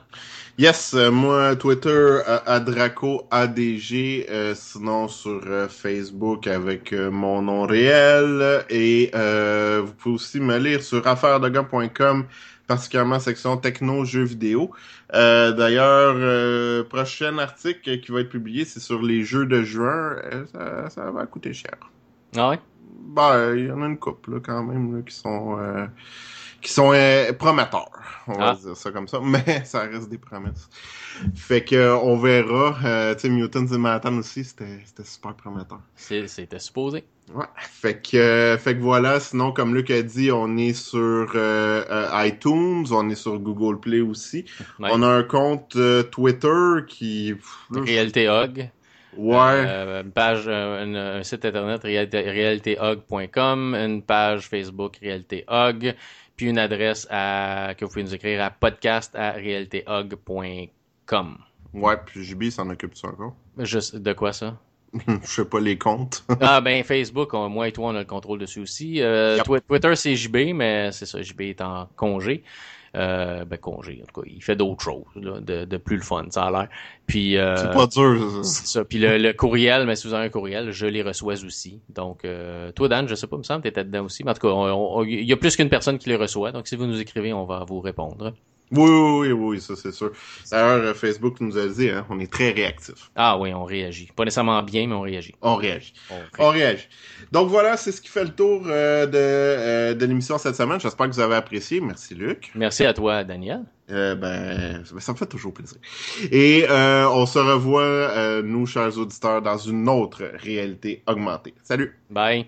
Speaker 1: Yes, euh, moi, Twitter, euh, à Draco ADG, euh, sinon sur Facebook avec mon nom réel, et euh, vous pouvez aussi me lire sur affairesdegars.com, particulièrement section techno jeux vidéo. Euh, D'ailleurs, euh, prochain article qui va être publié, c'est sur les jeux de juin. Euh, ça, ça va coûter cher.
Speaker 2: Ah ouais?
Speaker 1: Ben, il y en a une couple là, quand même là, qui sont qui sont euh, prometteurs. On va
Speaker 2: Ah.
Speaker 1: dire ça comme ça, mais ça reste des promesses. Fait que euh, on verra. Euh, tu sais, Mutants in Manhattan aussi, c'était super prometteur.
Speaker 2: C'était supposé.
Speaker 1: Ouais. Fait que euh, fait que voilà. Sinon, comme Luc a dit, on est sur iTunes, on est sur Google Play aussi.
Speaker 2: Ouais.
Speaker 1: On a un compte Twitter qui.
Speaker 2: Réalité Hog.
Speaker 1: Ouais.
Speaker 2: Euh, une page, euh, une- un site internet réalité- réalitéhog.com, une page Facebook Réalité Hog, puis une adresse à, que vous pouvez nous écrire à podcast à.
Speaker 1: Ouais. Puis JB s'en occupe-tu encore?
Speaker 2: Juste, de quoi ça?
Speaker 1: Je sais pas les comptes.
Speaker 2: Ah ben Facebook, on- moi et toi on a le contrôle dessus aussi. Euh,
Speaker 1: Yep.
Speaker 2: Twitter c'est JB, mais c'est ça, JB est en congé. Euh, ben congé, en tout cas, il fait d'autres choses là, de, de plus le fun, ça a l'air. Puis euh,
Speaker 1: C'est pas dur. ça.
Speaker 2: Puis le, le courriel, mais si vous avez un courriel, je les reçois aussi. Donc, euh, toi, Dan, je sais pas, il me semble, t'étais dedans aussi. Mais en tout cas, il y a plus qu'une personne qui les reçoit. Donc, si vous nous écrivez, on va vous répondre.
Speaker 1: Oui, oui, oui, oui, ça c'est sûr. D'ailleurs, euh, Facebook nous a dit, hein, on est très réactif.
Speaker 2: Ah oui, on réagit. Pas nécessairement bien, mais on réagit.
Speaker 1: On réagit.
Speaker 2: On ré-
Speaker 1: On réagit. Donc voilà, c'est ce qui fait le tour euh, de, euh, de l'émission cette semaine. J'espère que vous avez apprécié. Merci Luc.
Speaker 2: Merci à toi, Daniel.
Speaker 1: Euh, ben, ça me fait toujours plaisir. Et on se revoit, nous, chers auditeurs, dans une autre réalité augmentée. Salut!
Speaker 2: Bye.